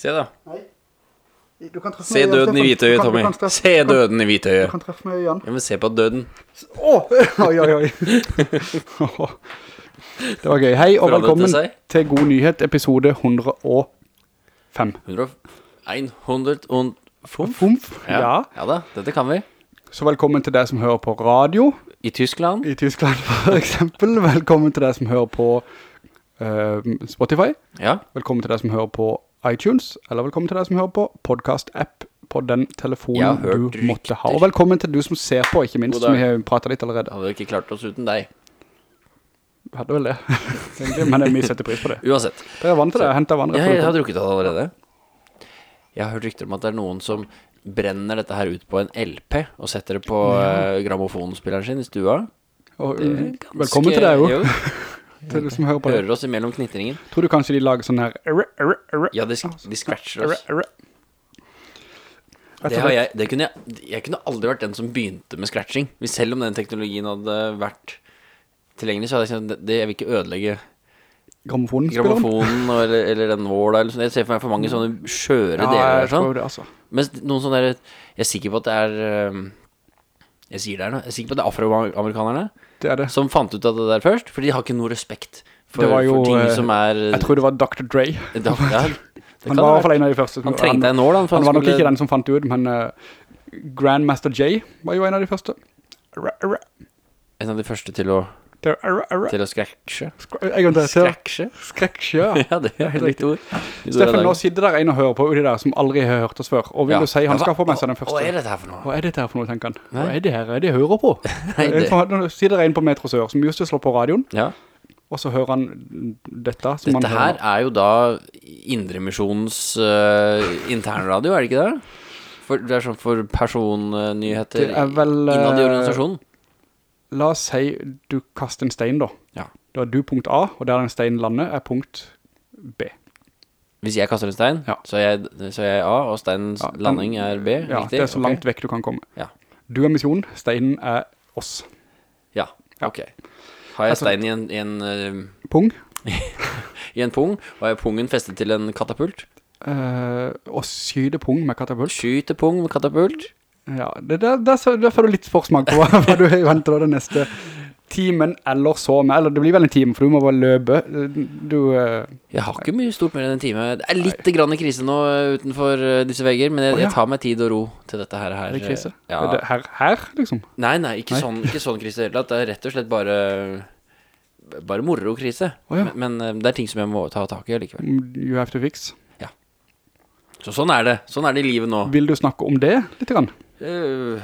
Se da. Nei. Se døden i hvitøyet, Tommy. Se døden i hvitøyet. Du kan treffe meg igjen. Ja, men se på døden. Åh, oi, oi, oi. Det var gøy. Hei og velkommen til God Nyhet, episode 105. 100 og fumf. Fumf, ja. Ja. ja da, dette kan vi. Så velkommen til deg som hører på radio I Tyskland. i Tyskland, for eksempel. Velkommen til deg som hører på uh, Spotify. Ja. Velkommen til deg som hører på iTunes, eller velkommen til deg som hører på podcast-app på den telefonen du rykter. måtte ha. Og velkommen til du som ser på, ikke minst, som vi har pratet litt allerede. Hadde vi ikke klart oss uten deg. Hadde vel det, men vi setter pris på det. Uansett. Det er vant til det, jeg hentet vann. Jeg, jeg har drukket det allerede. Jeg har hørt rykter om at det er noen som brenner dette her ut på en LP og setter det på ja. gramofonspilleren sin i stua. Og, mm, ganske- velkommen til deg jo, Jo, til du som hører på det. hører oss imellom knitringen. Tror du kanskje de lager sånn her Ja, de, de scratcher oss. Det har jeg, det kunne jeg, jeg kunne aldri vært den som begynte med scratching. Hvis selv om den teknologien hadde vært tilgjengelig, så hadde jeg sagt det, jeg vil ikke ødelegge Gramofonen grammofonen eller, eller den våla eller sånn. Jeg ser for meg for mange sånne skjøre Ja, deler jeg sånn. det, altså. Mens noen sånne der Jeg er sikker på at det er Jeg sier det her nå. Jeg er sikker på at det er afroamerikanerne Det er det. Som fant ut av det der først for de har ikke noe respekt For, Det var jo, for ting eh, som er Jeg tror det var Dr. Dre. da, ja, Han var i hvert fall en av de første. Han trengte en nål han, Han var nok ikke den som fant ut, men uh, Grandmaster J var jo en av de første. Erre, En av de første til å det er erre, erre. Til å til Scratche skreksjø. ja. Ja, det er helt litt ord Litt Steffen, nå sitter der en og hører på de der som aldri har hørt oss før. Og vil Ja. du si han skal få med seg den første? Hva er dette her for noe? Hva er dette her for noe, tenker han? Hva er det her? Er det jeg hører på? Nei, det- Nå sitter der en på Metro Sør som just slår på radioen, Ja og så hører han dette som Dette her er jo da Indremisjonens uh, internradio, er det ikke det? For, det er sånn for personnyheter er innad i eh, organisasjonen. La oss si du kaster en stein da. Ja. Da er du punkt A, og der den steinen lander er punkt B. Hvis jeg kaster en stein, Ja. så, er jeg, så er jeg A, og steinens Ja, den- landing er B. Ja, riktig? det er så okay. langt vekk du kan komme. Ja. Du er misjon, steinen er oss. Ja, ok. Har jeg stein i en, i en, uh, Pung. i en pung, og er pungen festet til en katapult? Uh, og skyde pung med katapult. Skyde pung med katapult? Ja, det, der, der, der får du litt forsmak på hva, hva du venter den neste timen eller så med. Eller det blir vel en time, for du må bare løpe. Du, uh, Jeg har ikke mye stort mer enn en time. Det er litt grann i krise nå eh, utenfor eh, disse vegger, men jeg, oh, ja. jeg tar meg tid og ro til dette her. her er det krise? Ja. Er det her, her, liksom? Nei, nei, ikke, Nei. Sånn, ikke sånn krise i det. Det er rett og slett bare Bare moro-krise. Oh, ja. men, men det er ting som jeg må ta tak i likevel. You have to fix. Så sånn er det. Sånn er det i livet nå. Vil du snakke om det litt grann? Eh,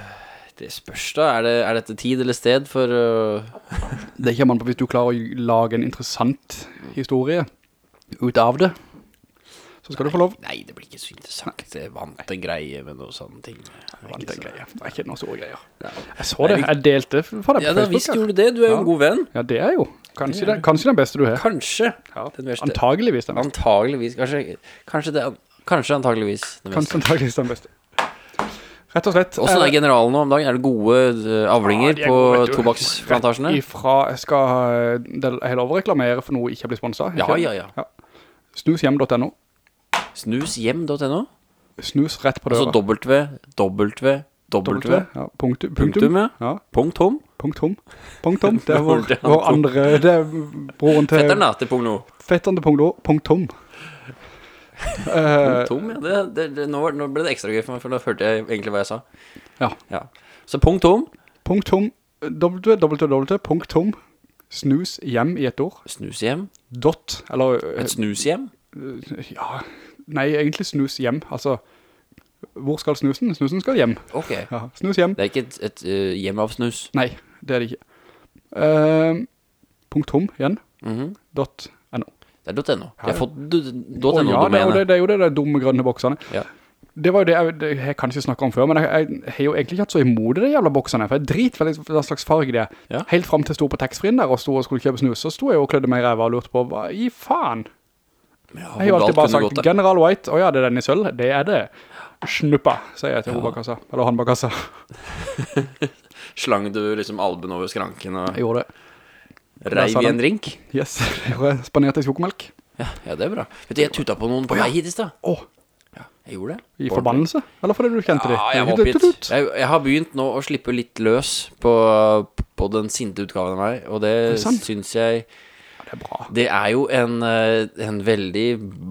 det spørs da. Er, det, er dette tid eller sted for uh, Det kommer man på hvis du klarer å lage en interessant historie ut av det. Så skal du få lov. Nei, det blir ikke så interessant. Jeg vant en greie med noen sånne ting. Vant en greie. Det er ikke noe store greier. Ja. Jeg så det. Jeg delte for deg Ja, på da Facebook. visst her. gjorde du det. Du er jo Ja. en god venn. Ja, det er jo. Kanskje, det, kanskje den beste du har. Kanskje. Ja. Den beste. Antageligvis den beste. Antageligvis. Kanskje, kanskje det Kanskje antageligvis den beste. Kanskje antageligvis den beste. Rett og slett. Hvordan er generalen nå om dagen? Er det gode eh, avlinger Ja, på tobakksplantasjene? Ifra, jeg skal helt overreklamere å for noe ikke blir sponset. Ja, ja, ja, ja. Snushjem.no Snushjem.no? Snus rett på Altså døra. W, W, W, Ja, punktum. punktum, ja. Punktum. punktum. Punktum. Det er vår, vår andre, det er broren til... Fetteren da, til punkt no. Fetteren til punktum. Punktum. Eh, Tom, ja. Det, det, det, nå, nå ble det ekstra gøy for meg, for da hørte jeg egentlig hva jeg sa. ja. Ja. Så punktum. Punktum. www. Punktum. Snus hjem i et ord. Snus hjem. Dot. Eller... Et snus hjem? Ja, nei, egentlig snus hjem. Altså, hvor skal snusen? Snusen skal hjem. Ok. Ja, snus hjem. Det er ikke et, et uh, hjem av snus. Nei, det er det ikke. Uh, punktum igjen. Mhm. Dot no. Det er .no. De har fått Å, ja, det, er jo .no-domenet. det, det er dumme grønne boksene. Ja. Det var jo det jeg, det jeg kanskje snakket om før, men jeg, jeg, har jo egentlig ikke hatt så imod de jævla boksene, for jeg drit for hva slags farge det er. Ja. Helt frem til jeg sto på taxfree-en der og sto og skulle kjøpe snus, så sto jeg og klødde meg i ræva og lurte på, hva i faen? Ja, Jeg har jo alltid bare sagt? General White, åja, ja, det er den i sølv, det er det. Snuppa, sier jeg til hovedkassa, eller han bak kassa. Slang du liksom alben over skranken og Jeg gjorde det. Reiv i en drink? Yes, det. Spanerte sjokomelk. Ja, ja, det er bra. Vet du, jeg tuta på noen på vei hit i sted. Åh, Jeg gjorde det. I forbannelse? Eller fordi du kjente det? Ja, jeg. Jeg, jeg har begynt nå å slippe litt løs på, på den sinte utgaven av meg, og det, det syns jeg Det er bra. Det er jo en, eh, en veldig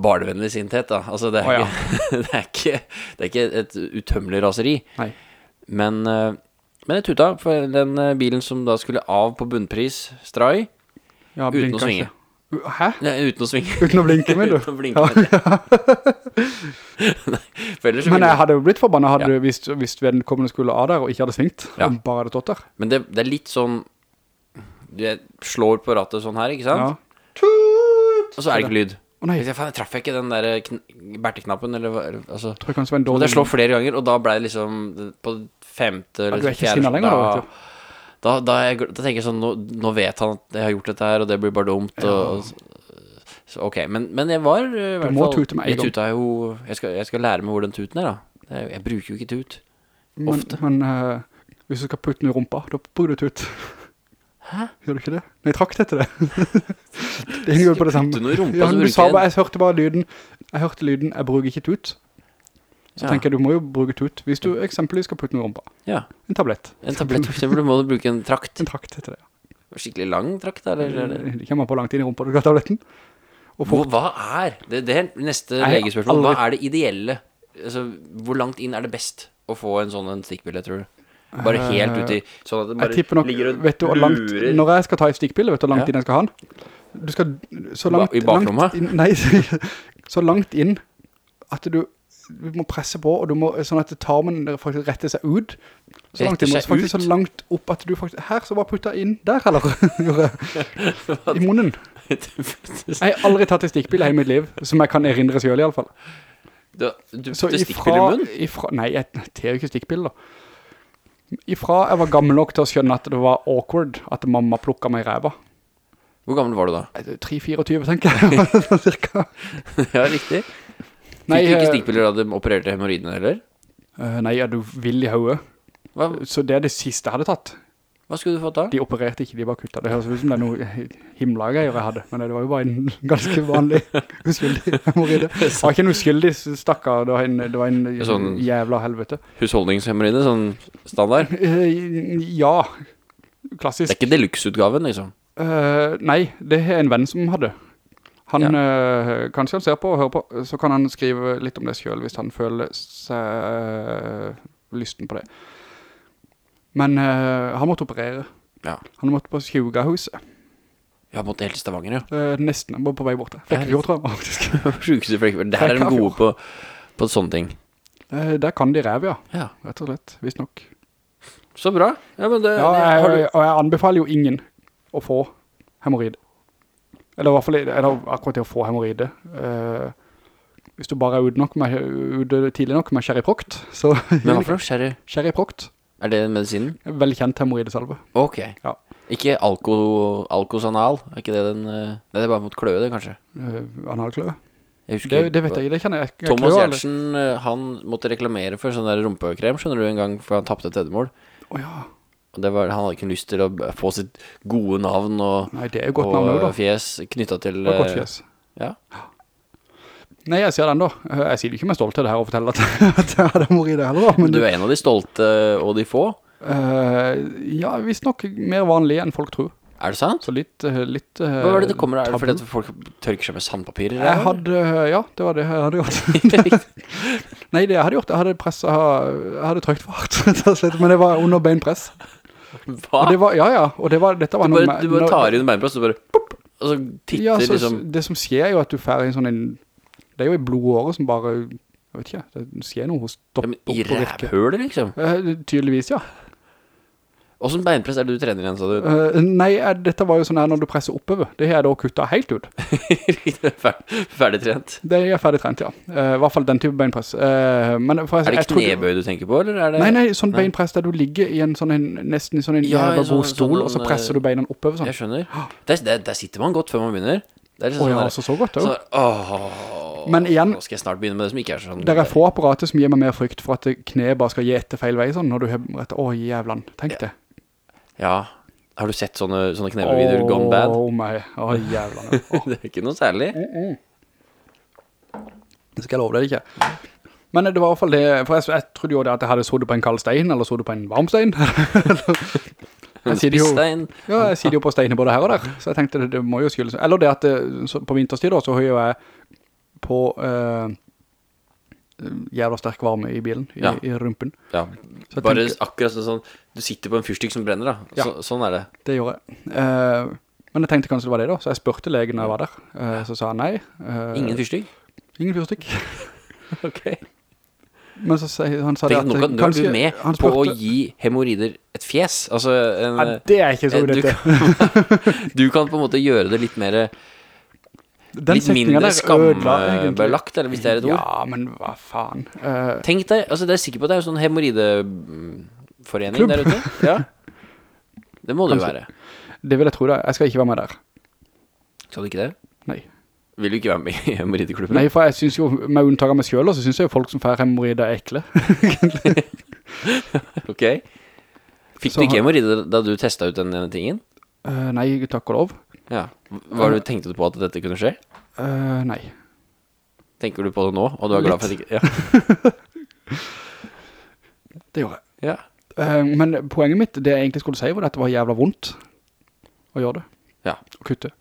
barnevennlig sinthet, da. Altså, det er, oh, ja. ikke, det, er ikke, det er ikke et utømmelig raseri. Nei. Men, eh, men det tuta for den eh, bilen som da skulle av på bunnpris, Stray, Ja, uten å svinge. Hæ? Nei, uten å svinge. Uten å blinke med, du? Uten å blinke med. Nei, for ellers så Men ville- jeg hadde jo blitt forbannet hadde, hvis, hvis vedkommende skulle av der og ikke hadde svingt. Ja. Og bare hadde stått der. Men det, det er litt sånn Du slår på rattet sånn her, ikke sant? Ja. Og så er det ikke lyd. Å nei, Jeg, faen, jeg traff ikke den der kn Berteknappen, eller hva eller, altså. tror jeg kanskje var en Så måtte dårlig... jeg slå flere ganger, og da ble det liksom på femte Ja, eller du er ikke fjerde sinna lenger da, vet du. da, da, jeg, da tenker jeg sånn, nå, nå vet han at jeg har gjort dette her, og det blir bare dumt, og, og, så ok, men, men jeg var eh, i hvert må tute meg. Jeg tuta jo, jeg skal, jeg skal lære meg hvor den tuten er da. Er, jeg bruker jo ikke tut. Men, ofte. men uh, hvis du skal putte den i rumpa, da bruker du tut. Hæ? Gjør du ikke det? Nei, jeg trakk det det. det henger jo på det samme. rumpa, ja, du sa bare, jeg hørte bare lyden, jeg hørte lyden, jeg bruker ikke tut. Så Ja. tenker jeg, du må jo bruke tut. Hvis du eksempelvis skal putte noe i rumpa. Ja, En tablett. en tablett for eksempel, du må du bruke en trakt. En trakt heter det. Skikkelig lang trakt, eller? er det- kommer på langt inn i rumpa, du skal ha tabletten. Hvor, hva er, det, det er neste Nei, legespørsmål, hva er det ideelle? Altså, hvor langt inn er det best å få en sånn en stikkpille, tror du? Bare helt ut i, sånn at det bare nok, ligger og vet du hvor langt, lurer. når jeg skal ta en stikkpille, vet du hvor langt Ja. inn jeg skal ha den? Du skal så langt, i baklomma? langt inn, nei, så langt inn at du, du må presse på, og du må, sånn at tarmen faktisk retter seg ut. Så langt seg faktisk så langt opp at du faktisk, her så bare putta inn der, eller? I munnen. Jeg har aldri tatt en stikkpille i mitt liv, som jeg kan erindre selv i alle fall. du, du putter stikkpille i munnen? ifra, nei, jeg tar jo ikke stikkpiller. Ifra jeg var gammel nok til å skjønne at det var awkward at mamma plukket meg i ræva. Hvor gammel var du da? 3-24 tenker jeg, cirka. ja, riktig. Fikk du ikke eh, stikkpiller da du opererte hemorrhoidene, heller? Eh, nei, er du vill i hodet? Så det er det siste jeg hadde tatt. hva skulle du fått da? De opererte ikke, de bare kuttet. Det høres ut som det er noe himmelageier jeg hadde, men det var jo bare en ganske vanlig uskyldig hemorride. Det var ikke en uskyldig stakkar, det var en, det var en Sånn- jævla helvete. Husholdningshemorride, sånn standard? ja, ja, Det er ikke deluxe-utgaven, liksom. Uh, nei, det er en venn som hadde. Han, eh, kanskje han ser på og hører på, så kan han skrive litt om det selv hvis han føler seg lysten på det. Men øh, han måtte operere. Ja. Han måtte på sjugahuset. Ja, måtte helt Stavanger, ja. Eh, nesten, måtte på vei borte. jo, tror jeg, faktisk. Sjukeste i Flekkefjord. Der er de gode på, på sånne ting. Eh, der kan de rev, ja. Ja, Rett og slett, visst nok. så bra. Ja, men det, Ja, jeg, jeg, og jeg anbefaler jo ingen å få hemorrid. Eller i hvert fall, eller akkurat det å få hemorrhoide Eh, hvis du bare er ute, nok med, ute tidlig nok med Sherry-Proct, så Men hva for noe? Sherry? Sherry-Proct, Er det medisinen? veldig kjent hemorridesalve. Ok. Ja. Ikke alko, alkosanal? Er ikke det den... eh, Nei, det er bare mot kløe, det, kanskje. Uh, analkløe. Det, det vet jeg det kjenner jeg. ikke. Thomas. Gjertsen, eh, han måtte reklamere for sånn der rumpekrem, skjønner du, en gang, for han tappte et eddemål. Åja, det var, han hadde ikke lyst til å få sitt gode navn og, nei, det er jo godt og navn da. fjes knyttet til... Det var godt eh, fjes. Ja. Nei, jeg sier den da. Eh, Jeg sier det ikke med stolthet her og forteller at, at jeg hadde hemorride heller da, men Du er en av de stolte og de få. Uh, ja, visst nok mer vanlig enn folk tror. Er det sant? Så litt, eh, litt eh, Hva var det det kommer av? Er det fordi at folk tørker seg med sandpapir? Jeg hadde, ja, det var det jeg hadde gjort. Nei, det jeg hadde gjort, jeg hadde presset, jeg hadde trøkt fart, men det var under beinpress. Hva? Var, ja, ja, og det var, dette var Du bare, noe... du bare tar inn beinpress, og bare pop, og så titter ja, så, liksom Det som skjer er jo at du får en sånn en, det er jo i blodåret som bare, jeg vet ikke, det skjer noe hos ja, men I rævhøler rævhølet, liksom. Eh, tydeligvis, ja. Hvordan beinpress er det du trener igjen, sa du? Uh, nei, er, dette var jo sånn her når du presser oppover. Det har jeg da kuttet helt ut. Ferdig, ferdig trent. Det er ferdig trent, ja. Uh, I hvert fall den type beinpress. Uh, men for, Er det knebøy du tenker på, eller er det Nei, nei, sånn Nei. beinpress der du ligger i en sånn en, nesten i sånn en Ja, jævla sånn- god stol, sånn og så presser du beina oppover sånn. Jeg skjønner. Der, der, der sitter man godt før man begynner. Det er oh, ja, sånn altså så godt der, da. så, åh, Men igjen- Nå skal jeg snart begynne med det som ikke er sånn Det er få apparater som gir meg mer frykt for at kneet bare skal gi etter feil vei sånn, når du har rett, åh, jævlan, tenk det. Ja, har du sett sånne, sånne knebøyvideoer gone bad? Åh, meg, å jævla. Åh, Det er ikke noe særlig. det skal jeg love deg ikke. Men det var i hvert fall det, for jeg, jeg trodde jo det at jeg hadde sodet på en kald stein, eller sodet på en varm stein. En spistein Spisstein. ja, jeg sitter jo på steiner både her og der, så jeg tenkte det, det må jo skyldes. Eller det at det, så, på vinterstid da, så har jo jeg på eh, jævla sterk varme i bilen, i, Ja. i rumpen. Ja, bare tenker- akkurat sånn, sånn Du sitter på en fyrstikk som brenner da Ja. så, Sånn er det Det gjorde jeg. uh, men jeg tenkte kanskje det var det da, så jeg spurte legen når jeg var der. uh, så sa han nei. uh, Ingen fyrstikk Ingen fyrstikk. Ok Men så sa han sa det at nå kan, kanskje- du med på å gi hemorrider et fjes Altså en, Ja, det er ikke så god du, dette. kan, du kan på en måte gjøre det litt mer Den Litt mindre skambelagt Eller hvis det er et ord Ja, men hva faen. Uh, Tenk deg, altså det er sikkert på at det er sånn hemorrideforening Klubb. der ute Ja Det må det jo Kanskje. være det vil jeg tro det. Jeg skal ikke være med der. Skal du ikke det? Nei. Vil du ikke være med i hemorrideklubben? Nei, for jeg synes jo, med unntak av meg selv, så synes jeg jo folk som får hemorrhoider er ekle. Ok Fikk Så du ikke hemorrider da du testet ut denne tingen? Eh, nei, takk og lov. Ja Var du, tenkte du på at dette kunne skje? Eh, nei. Tenker du på det nå, og du er glad for at ikke Ja, Det gjorde jeg. ja. Eh, men poenget mitt, det jeg egentlig skulle si, var at det var jævla vondt å gjøre det. Ja. Å kutte.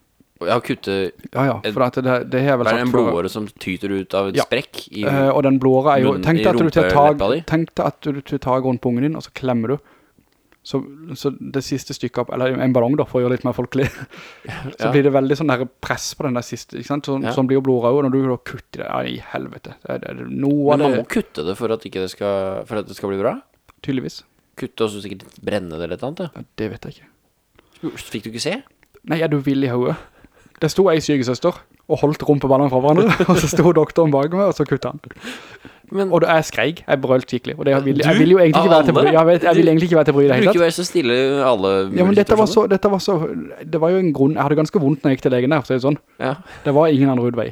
Ja, å kutte Ja, ja, for at det, det er vel sagt. Det er en blååre som tyter ut av et Ja. sprekk i, uh, og den blååre er jo Tenk deg at du tar tag, rundt ungen din Og så klemmer du så, så det siste stykket opp Eller en ballong da, for å gjøre litt mer folkelig Så Ja. blir det veldig sånn der press på den der siste Ikke sant? Så, Ja. Sånn blir jo blåra jo Når du da kutter det Ja, i helvete det, det, noe Men man det må kutte det for at, det skal, for at det skal bli bra Tydeligvis Kutte og så sikkert brenne det eller et annet ja, Det vet jeg ikke Fikk du ikke se? Nei, er du vill i hodet? Det sto ei sygesøster Og holdt rumpeballene fra hverandre Og så sto doktoren bak meg Og så kuttet han Men Og jeg skreik, jeg brølt skikkelig Og det, jeg, vil, jeg Du? vil jo egentlig ikke være til bry? Jeg, vet, jeg vil egentlig ikke være til bry i du det hele bruker jo være så stille alle Ja, men dette var, så, dette var så Det var jo en grunn Jeg hadde ganske vondt når jeg gikk til legen der For å si det sånn Ja. Det var ingen andre utvei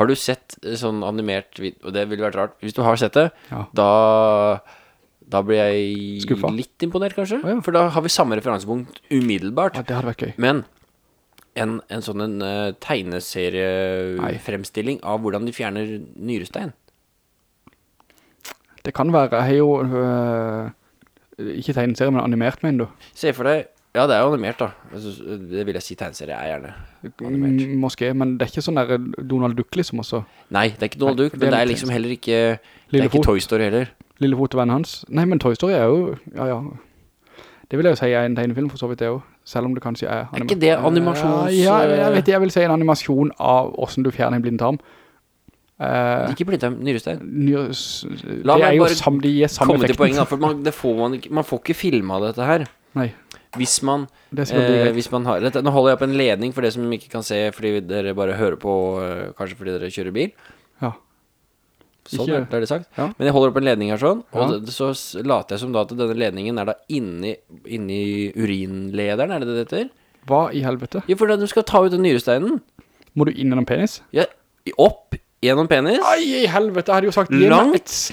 Har du sett sånn animert Og det ville vært rart Hvis du har sett det Ja. Da Da blir jeg Skuffa. litt imponert kanskje. Oh, ja. For da har vi samme referansepunkt umiddelbart. Ja, det hadde vært gøy. Men en, en sånn en uh, tegneseriefremstilling Av hvordan de fjerner nyrestein. Det kan være. Jeg har jo øh, Ikke tegneserie, men animert meg du Se for deg Ja, det er jo animert da. Altså, Det vil jeg si tegneserie er gjerne animert. Mm, Måske, men det er ikke sånn der Donald Duck liksom også Nei, det er ikke Donald Duck det er Men det er liksom heller ikke Det er ikke Toy Story heller Lillefot fotovennen hans. Nei, men Toy Story er jo Ja, ja. Det vil jeg jo si er en tegnefilm for så vidt det jo Selv om det kanskje er Er ikke det animasjons- Ja, ja, jeg vet Jeg vil si en animasjon av Hvordan du fjerner en blindtarm. Uh, Ikke blindtarm, nyrestein. Nyr- La Det meg bare sam, de Komme til effekten. poenget For man, det får man Man får ikke filmet dette her. Nei, Hvis man det Eh, hvis man har, dette, nå holder jeg på en ledning for det som ikke kan se Fordi dere bare hører på eh, Kanskje fordi dere kjører bil. Sånn, Ikke- er- det sagt Ja. Men jeg holder opp en ledning her sånn Og Ja. det, så later jeg som da at denne ledningen er da inni, inni urinlederen Er det det det heter? Hva i helvete? Jo, for da du skal ta ut den nyresteinen Må du inn gjennom penis? ja, Opp gjennom penis Ai, i helvete, jeg hadde jo sagt Langt,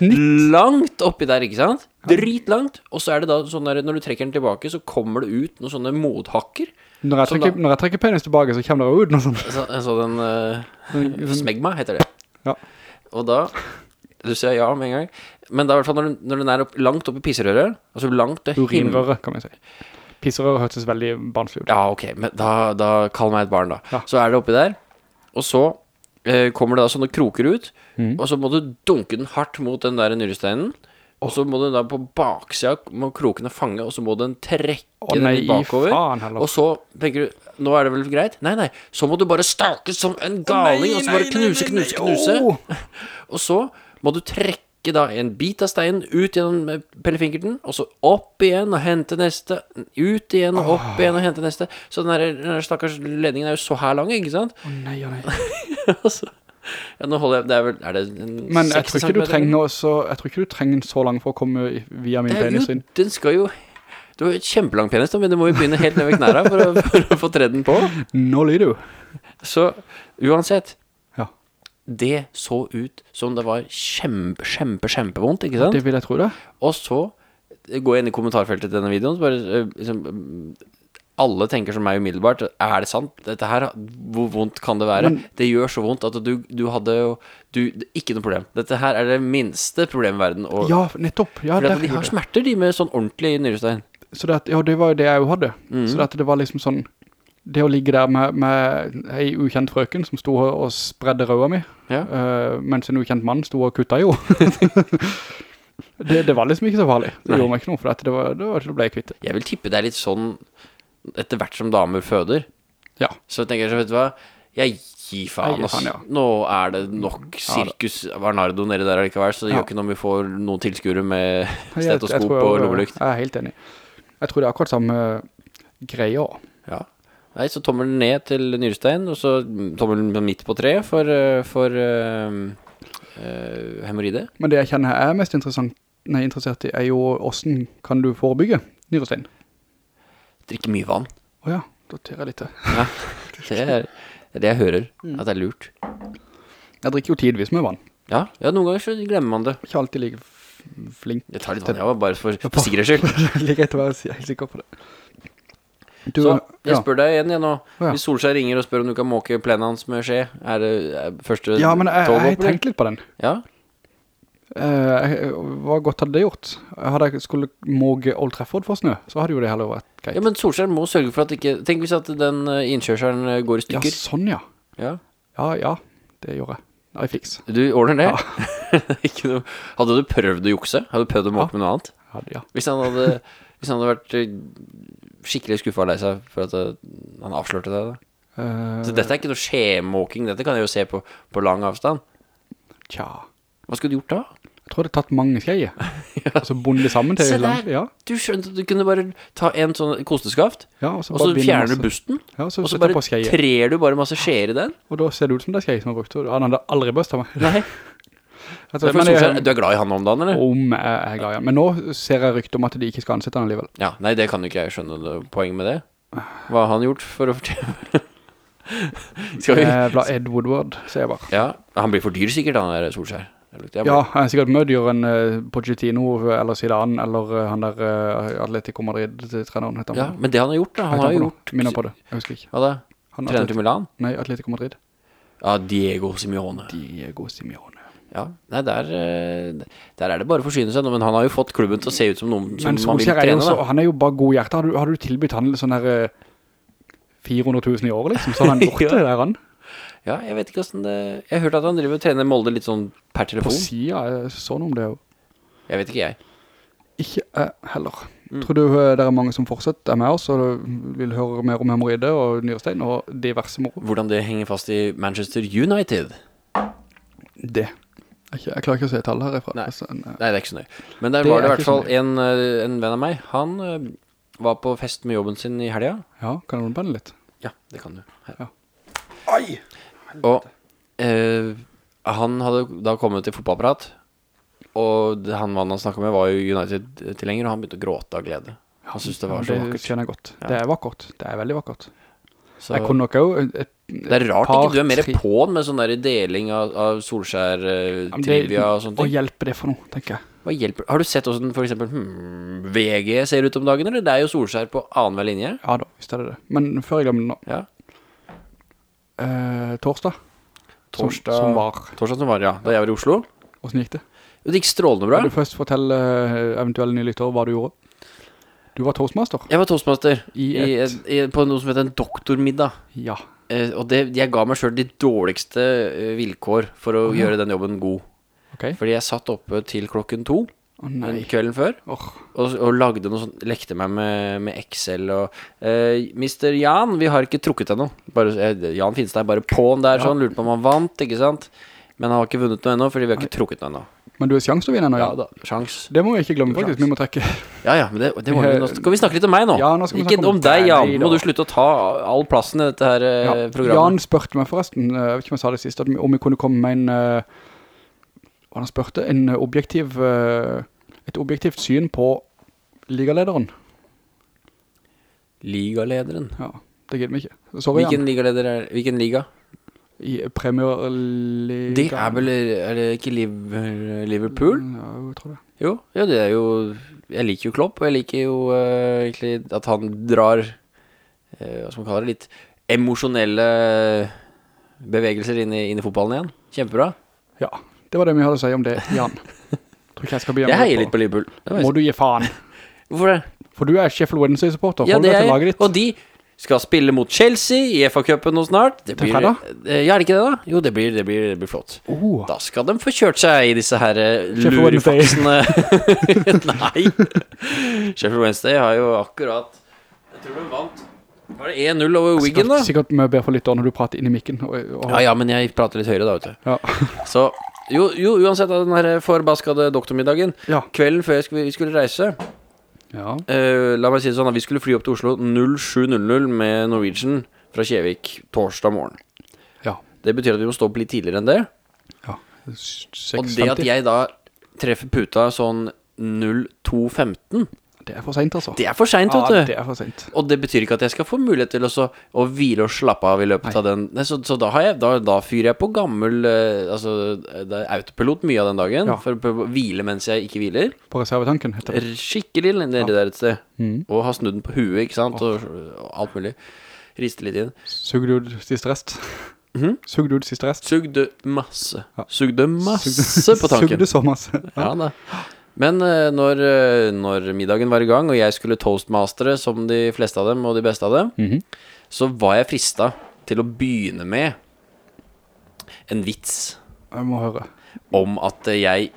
langt oppi der, ikke sant? Dritlangt Og så er det da sånn der Når du trekker den tilbake Så kommer det ut noen sånne modhakker Når jeg Sånn trekker, da. når jeg trekker penis tilbake Så kommer det ut noe sånt Så, så den uh, Smegma heter det Ja. Og da Du sier ja med en gang. Men da i hvert fall når, den- når den er opp, langt oppe i pisserøret Altså langt til Urinrøret, kan man si. Pisserøret hørtes veldig barnslig ut. Ja ok, men da, da kall meg et barn da. Ja. Så er det oppi der Og så eh, kommer det da sånne kroker ut Mhm. Og så må du dunke den hardt mot den der nyresteinen Og så må den da på baksida Må krokene fange Og så må den trekke Å den nei, litt bakover faen heller Og så tenker du Nå er det vel greit? Nei, nei Så må du bare stake som en galing Og så bare knuse, knuse, knuse Åh! og så må du trekke da en bit av steinen ut gjennom pellefinkerten, og så opp igjen og hente neste, ut igjen og opp igjen og hente neste. Så den der, den der stakkars ledningen er jo så her lang, ikke sant? Å nei, å nei Og så- ja, nå holder jeg, det er vel, er det en Men jeg tror ikke du trenger også, Jeg tror ikke du trenger så lang for å komme via min penis inn. den skal jo, du har jo et kjempelang penis da, men du må jo begynne helt ned ved knæra for, å- for å få tredd den på. Nå lyder du. Så uansett, Ja, det så ut som det var kjempe, kjempe, kjempevondt, ikke sant? det vil jeg tro det. Og så gå inn i kommentarfeltet til denne videoen, så bare eh, liksom, alle tenker som meg umiddelbart. Er det sant? Dette her, hvor vondt kan det være? Men- det gjør så vondt at du, du hadde jo du, Ikke noe problem. Dette her er det minste problemet i verden. Og, Ja, nettopp. Ja, fordi de har smerter, de med sånn ordentlig nyrestein. Så det, ja, det var jo det jeg jo hadde. Mm. Så det, det var liksom sånn, det å ligge der med, med ei ukjent frøken som sto og spredde røda mi, Ja. uh, mens en ukjent mann sto og kutta jo. det, det var liksom ikke så farlig. Det Nei. gjorde meg ikke noe, for det, var, det var til å bli kvitt. Jeg vil tippe det er litt sånn etter hvert som damer føder. Ja. Så tenker jeg så, vet du hva Jeg gir faen, ass. ja. Nå er det nok sirkus Varnardo nedi der allikevel, så det gjør ikke noe om vi får noen tilskuere med stetoskop og lommelykt. Jeg er helt enig. Jeg tror det er akkurat samme greia. Ja. Nei, så tommelen ned til nyrestein, og så tommelen midt på treet for, eh, for uh, hemoride. Men det jeg kjenner jeg er mest nei, interessert i, er jo hvordan kan du forebygge nyrestein? Drikke mye vann. Åja, da tar jeg litt. Ja, det er, det er det jeg hører, Mm. at det er lurt. Jeg drikker jo tidvis med vann. Ja, ja noen ganger så glemmer man det. Ikke alltid like flink. Jeg tar litt vann, jeg var bare for, for sikkerhets skyld. like etter å være helt sikker på det. Du, Så, jeg spør deg igjen, igjen nå. Ja. Hvis Solskjær ringer og spør om du kan måke plenen hans med skje, er det første ja, men jeg, jeg, jeg har opp, eller? tenkt litt på den. Ja, Jeg- hva godt hadde det gjort? Hadde jeg skulle måge Old Trafford for snø, så hadde jo det heller vært greit. ja, men Solskjær må sørge for at ikke Tenk hvis at den eh, innkjørselen eh, går i stykker. Ja, sånn ja. Ja. Ja, ja, det gjør jeg. I fix. Du ordner det? ikke noe. Hadde du prøvd å jukse? Hadde du prøvd å måke med noe annet? Ja, ja. Hvis han hadde, hvis han hadde vært skikkelig skuffet og lei seg for at han avslørte det. Da. Uh... Så dette er ikke noe skjemåking, dette kan jeg jo se på, på lang avstand. tja. Hva skulle du gjort da? Tror det har tatt mange skjeier. Og så bonde det sammen til Se der. Ja, Du skjønte at du kunne bare ta en sånn kosteskaft, ja, og så, og så fjerner du busten, Ja, så og så bare trer du bare masse skjer i den. Og da ser det ut som det er skeier som har brukt. og Han hadde aldri børstet meg. Nei, Altså, er men jeg- du er glad i han om dagen, eller? Om jeg er glad i han. Men nå ser jeg rykte om at de ikke skal ansette han alligevel. Ja, nei, det kan jo ikke jeg skjønne poeng poenget med det. Hva har han gjort for å fortjene? Skal vi? Jævla Ed Woodward, ser jeg bare. Ja, han blir for dyr sikkert, han der Solskjær. Det jeg Ja, han er sikkert mødgjør enn uh, Pochettino eller Zidane eller eh, han der uh, Atletico Madrid-treneren heter han. ja, men det han har gjort da, han har jo gjort Minner på det, jeg husker ikke. Hva da? Han Trener Atletico- til Milan? Nei, Atletico Madrid. Ja, Diego Simeone. Diego Simeone. Ja, nei, der, eh, der er det bare å forsyne seg, men han har jo fått klubben til å se ut som noen som Men man vil trene, så, han er jo bare god hjerte. Har du, har du tilbytt han sånn her eh, 400 000 i år liksom? Så har han gjort Ja. det der han. Ja, jeg vet ikke hvordan det... Jeg har hørt at han driver og trener Molde litt sånn per telefon På siden, jeg så noe om det jo. Jeg vet ikke jeg. Ikke jeg heller. Mm. Tror du eh, det er mange som fortsatt er med oss og vil høre mer om hemoride og nyrestein og diverse moro? Hvordan det henger fast i Manchester United. Det. Jeg, jeg klarer ikke å se tall herifra. Nei. Altså, eh, Nei, det er ikke så nøy Men der Det var det i er hvert fall en, eh, en venn av meg. Han var på fest med jobben sin i helga. ja, kan du bende litt? Ja, det kan du. Her. Ja. Og eh, han hadde da kommet til fotballprat, og det- han mannen han snakket med var jo United-tilhenger, og han begynte å gråte av glede. Han syntes det var så det vakkert. skjønner jeg godt. Ja. Det er vakkert. Det er veldig vakkert. Så Jeg kunne nok jo et, et, det er rart par, ikke du er mer på på'n med sånn der deling av, av Solskjær, eh, det- og sånne Hva ting. hjelper det for noe, tenker jeg. Hva hjelper? Har du sett hvordan for eksempel hmm, VG ser ut om dagen, eller? Det er jo Solskjær på annenhver linje. Ja da, visst er det det. Men før jeg glemmer det nå. Ja. Eh, torsdag. Torsdag som var. Torsdag som var, ja. Da jeg var i Oslo. Hvordan gikk det? Det gikk strålende bra. Kan du først fortelle eh, eventuelle nye lyttere hva du gjorde? Du var toastmaster. Jeg var toastmaster I et- i, på noe som heter en doktormiddag. Ja. Eh, og det, jeg ga meg selv de dårligste eh, vilkår for å ja. gjøre den jobben god. Ok. Fordi jeg satt oppe til klokken to Nei. kvelden før, Oh. og, og lagde noe sånt, lekte meg med, med Excel og eh, Mr. Jan, vi har ikke trukket ennå. Eh, Jan Finstad er bare på'n der, Ja. sånn, lurte på om han vant, ikke sant? Men han har ikke vunnet noe ennå, fordi vi har ikke trukket noe ennå. Men du har sjanse til å vinne nå, ja. Ja sjans. Det må vi ikke glemme faktisk, Sjans. vi må trekke. Ja, ja, men det, det må Vi nå skal vi snakke litt om meg nå. Ja, nå skal ikke om om deg, Jan. Nå må du slutte å ta all plassen i dette her eh, Ja. programmet. Jan spørte meg forresten, eh, jeg vet ikke om jeg sa det sist, om vi kunne komme med en, eh, hva han spurte, en objektiv, et objektivt syn på ligalederen. Ligalederen. Ja, det gidder vi ikke. Sorry, Hvilken Jan. ligaleder er Hvilken liga? I Premier League. Det er vel Er det ikke Liverpool? Ja, jeg tror det. Jo, ja, det er jo Jeg liker jo Klopp, og jeg liker jo uh, egentlig at han drar uh, Hva skal man kalle det? Litt emosjonelle bevegelser inn i, inn i fotballen igjen. Kjempebra. Ja, det var det vi hadde å si om det, Jan. Tror ikke jeg skal begynne Jeg heier litt på Liverpool. Må jeg Må du gi faen. Hvorfor det? For du er Sheffield Wednesday-supporter. Ja, det er jeg. Og de skal spille mot Chelsea i FA-cupen nå snart. Det blir? Eh, Ja, er det ikke det, da? Jo, det blir, det blir, det blir flott. Oh. Da skal de få kjørt seg i disse her eh, lurifaksene. Nei. Sheffield Wednesday har jo akkurat Jeg tror de vant Var det 1-0 over Wigan, da? Sikkert, sikkert mye bedre for lytter når du prater inn i mikken. Og, og, Ja, ja, men jeg prater litt høyere da, vet du. ja. Så jo, jo uansett av den her forbaskede doktormiddagen Ja. Kvelden før skulle, vi skulle reise Ja. eh, La meg si det sånn at Vi skulle fly opp til Oslo 07.00 med Norwegian Fra Kjevik torsdag morgen ja. Det betyr at vi må stå opp litt tidligere enn det ja. Og det at jeg da treffer puta sånn 02.15 Det er for sent, altså. Det er for sent, ja, vet du det er for sent. Og det betyr ikke at jeg skal få mulighet til også å hvile og slappe av i løpet Nei. av den Nei, så, så da, har jeg, da, da fyrer jeg på gammel uh, Altså, det er autopilot mye av den dagen Ja. For å hvile mens jeg ikke hviler På reservetanken, heter det. Skikkelig nede der et sted Mm. Og ha snudd den på huet, ikke sant og, og alt mulig Riste litt inn Sugde ut siste rest. Mhm. Sugde ut siste rest. Sugde masse Ja. Sugde masse på tanken Sugde så masse. Ja da Men eh, når, eh, når middagen var i gang Og jeg skulle toastmastere Som de fleste av dem og de beste av dem Mhm. Så var jeg frista til å begynne med En vits Jeg må høre. Om at jeg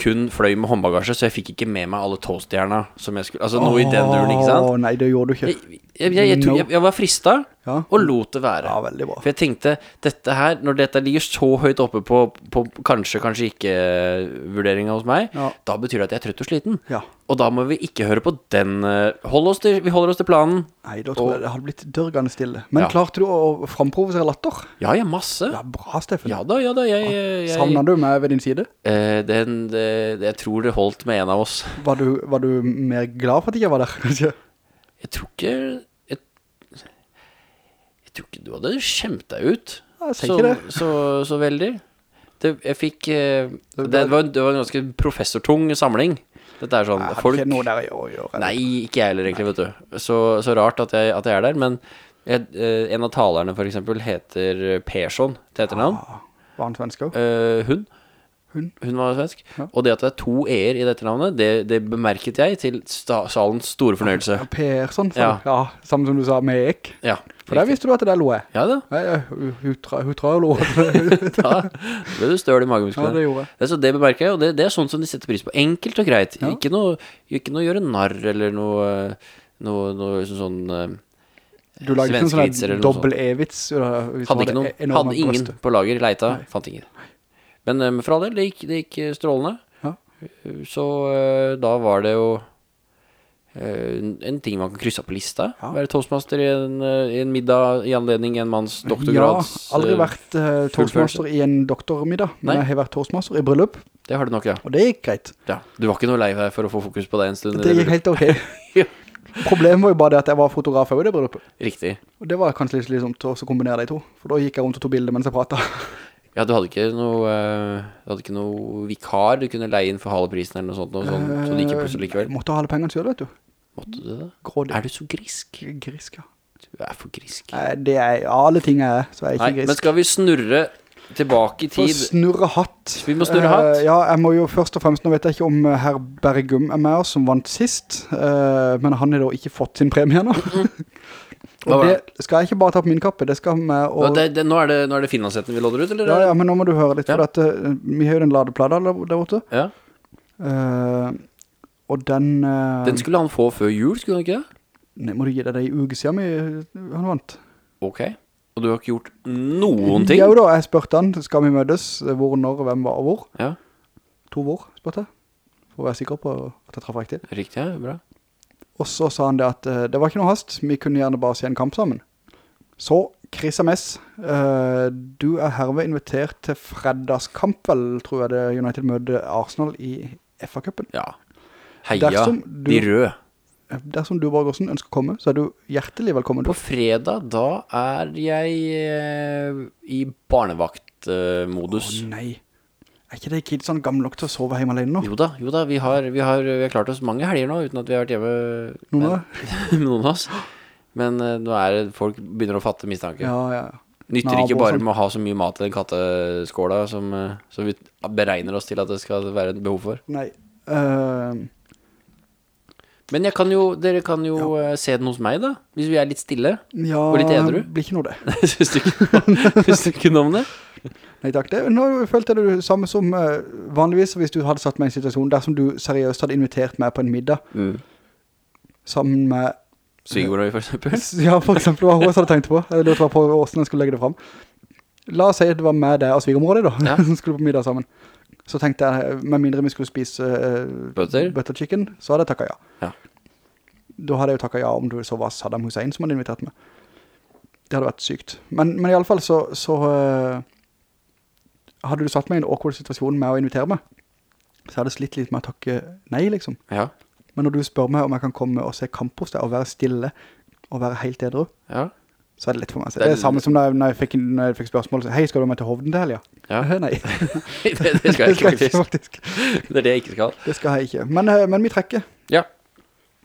Kun fløy med håndbagasje Så jeg fikk ikke med meg alle toastjerna Som jeg skulle Altså noe i den duren, ikke sant Åh, nei, det gjorde du ikke. jeg, jeg, jeg, jeg, jeg, var frista Ja. Og lot det være Ja, veldig bra. For jeg tenkte, dette her, når dette ligger så høyt oppe på, på kanskje, kanskje ikke vurderingen hos meg, Ja. da betyr det at jeg er trøtt og sliten. Ja. Og da må vi ikke høre på den. eh, Hold oss til, vi holder oss til planen. Nei, da tror Og- jeg det hadde blitt dørgende stille. Men klarte du å framprovosere latter? Ja, ja, masse. Ja, bra, Steffen. Ja da, ja da, jeg, jeg, Savnet du meg ved din side? eh, den, det, Jeg tror det holdt med en av oss. Var du, var du mer glad for at jeg var der, kanskje? Jeg tror ikke Jeg, jeg tror ikke du hadde skjemt deg ut jeg så, det. så, så veldig. Det, jeg fikk eh, det, var, det var en ganske professortung samling. Dette er sånn Nei, folk ikke noe der å gjøre. Nei, ikke jeg heller, egentlig, vet du. Så, så rart at jeg, at jeg er der. Men jeg, eh, en av talerne, for eksempel, heter Persson til etternavn. Ah, var han svensker? Eh, hun. Hun? Hun var svensk. Ja. Og det at det er to e-er i dette navnet, det, det bemerket jeg til sta, salens store fornøyelse. Persson, sa Ja. Ja, samme som du sa med ek. Ja. For der visste du at det der lo jeg. Ja da. Hun, tror jeg lo. Da ble du støl i ja, det gjorde jeg. Det, så det bemerker jeg, og det, det er sånn som de setter pris på. Enkelt og greit. Ja. Ikke, noe, ikke noe gjøre narr eller noe, noe, noe sånn, sånn eh, Du lagde ikke sånn eller dobbel E-vits. du da, hvis du Hadde ikke noe, hadde ingen på lager, leita, Nei. fant ingen. Men eh, for all del, det gikk, det gikk eh, strålende. Ja. Så eh, da var det jo en- ting man kan krysse opp på lista. Ja. Være toastmaster i en, i en middag i anledning en manns doktorgrads... Ja, aldri vært uh, toastmaster i en doktormiddag, men Nei. jeg har vært toastmaster i bryllup, Det har du nok, ja. og det gikk greit. ja. Du var ikke noe lei deg for å få fokus på deg en stund? Det gikk helt ok. Ja. Problemet var jo bare det at jeg var fotograf over det bryllupet. Riktig. Og det var kanskje litt slitsomt å kombinere de to, for da gikk jeg rundt og tog bilder mens jeg pratet. Ja, du hadde ikke noe eh, Du hadde ikke noe vikar du kunne leie inn for halve prisen eller noe sånt, noe sånt så det gikk plutselig likevel. Jeg måtte ha alle pengene selv, vet du. Måtte du det? Grådig. Er du så grisk? Grisk, ja. Du er for grisk. Nei, det er, alle ting er jeg, er ikke Nei, men skal vi snurre tilbake i tid? For snurre hatt. Vi må snurre hatt. Uh, ja, jeg må jo først og fremst, nå vet jeg ikke om eh, herr Bergum er med oss, som vant sist, uh, men han har da ikke fått sin premie nå. Og det skal jeg ikke bare ta på min kappe, det skal med Og det, det, nå er det, nå er det Finlandsretten vi lodder ut, eller? Ja, ja, men nå må du høre litt, Ja. at, eh, vi har jo den ladeplada der, borte. Ja. Uh, og den... Uh... Den skulle han få før jul, skulle han ikke det? Nei, må du gi deg det i uke siden vi, han vant. Ok. Og du har ikke gjort noen ting? Ja, da, jeg spurte han, skal vi møtes, hvor, når, hvem, hva og hvor? Ja, To hvor, spurte jeg. For å være sikker på at jeg traff riktig. riktig, ja, bra. Og så sa han det at uh, det var ikke noe hast, vi kunne gjerne bare se en kamp sammen. Så, Chris MS, uh, du er herved invitert til fredagskamp, vel, tror jeg det United møter Arsenal i FA-cupen. Ja. Heia Dersom du- de røde. Dersom du, Borgersen, ønsker å komme, så er du hjertelig velkommen. På fredag, da er jeg uh, i barnevaktmodus. Å nei, er ikke det kid sånn gammel nok til å sove hjemme alene nå? Jo da, jo da, vi har, vi, har, vi har klart oss mange helger nå uten at vi har vært hjemme Noen med noen av oss. Men uh, nå er det folk begynner å fatte mistanke. Ja, ja, ja. Nytter ikke bare med å ha så mye mat i den katteskåla som, eh, som vi beregner oss til at det skal være et behov for. Nei. Uh... Men kan jo, dere kan jo ja. se den hos meg, da. Hvis vi er litt stille. ja, Og litt edru? Blir ikke noe det. Syns du ikke noe om det? Nei takk, det, nå følte jeg det samme som uh, vanligvis hvis du hadde satt meg i en situasjon dersom du seriøst hadde invitert meg på en middag sammen med Sigurd for eksempel. Ja, for eksempel, hva hun hadde tenkt på. Jeg lurte på hvordan jeg skulle legge det frem. La oss si at det var med deg og svigermora da, Ja. som skulle på middag sammen. Så tenkte jeg, med mindre vi skulle spise uh, Butter? butter chicken, så hadde jeg takket ja. Ja. Da hadde jeg jo takket ja om du så var Saddam Hussein som hadde invitert meg. Det hadde vært sykt. Men, men i alle fall så, så eh, hadde du satt meg i en awkward situasjon med å invitere meg, så hadde jeg slitt litt med å takke nei, liksom. Ja. Men når du spør meg om jeg kan komme og se kamp hos deg, og være stille, og være helt edru, Ja. så er det litt for meg. Det det er er det samme som når jeg, jeg, fikk, når jeg fikk spørsmål, så, hei, skal du med til Hovden til helga? Ja. Nei, det, det skal jeg ikke, faktisk. faktisk. Det er det jeg ikke skal. Det skal jeg ikke. Men, eh, men vi trekker. Ja.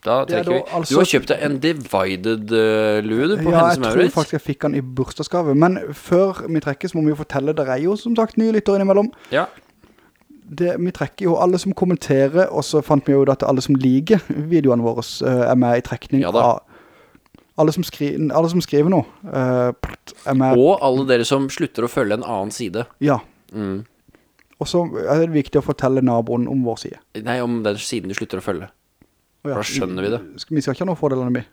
Da Det da, vi. altså- Du har kjøpt deg en divided uh, lue, du, på Ja, Hennes jeg tror Maurits. faktisk jeg fikk den i bursdagsgave. Men før vi trekker, så må vi jo fortelle, det er jo som sagt nye lytter innimellom. Ja. Det, vi trekker jo alle som kommenterer, og så fant vi jo at alle som liker videoene våre eh, er med i trekning Ja av alle som, skri, alle som skriver noe eh, er med. Og alle dere som slutter å følge en annen side. Ja. Mm. Og så er det viktig å fortelle naboen om vår side. Nei, om den siden du slutter å følge. Og Da skjønner vi det. Vi skal ikke ha noen fordelene med.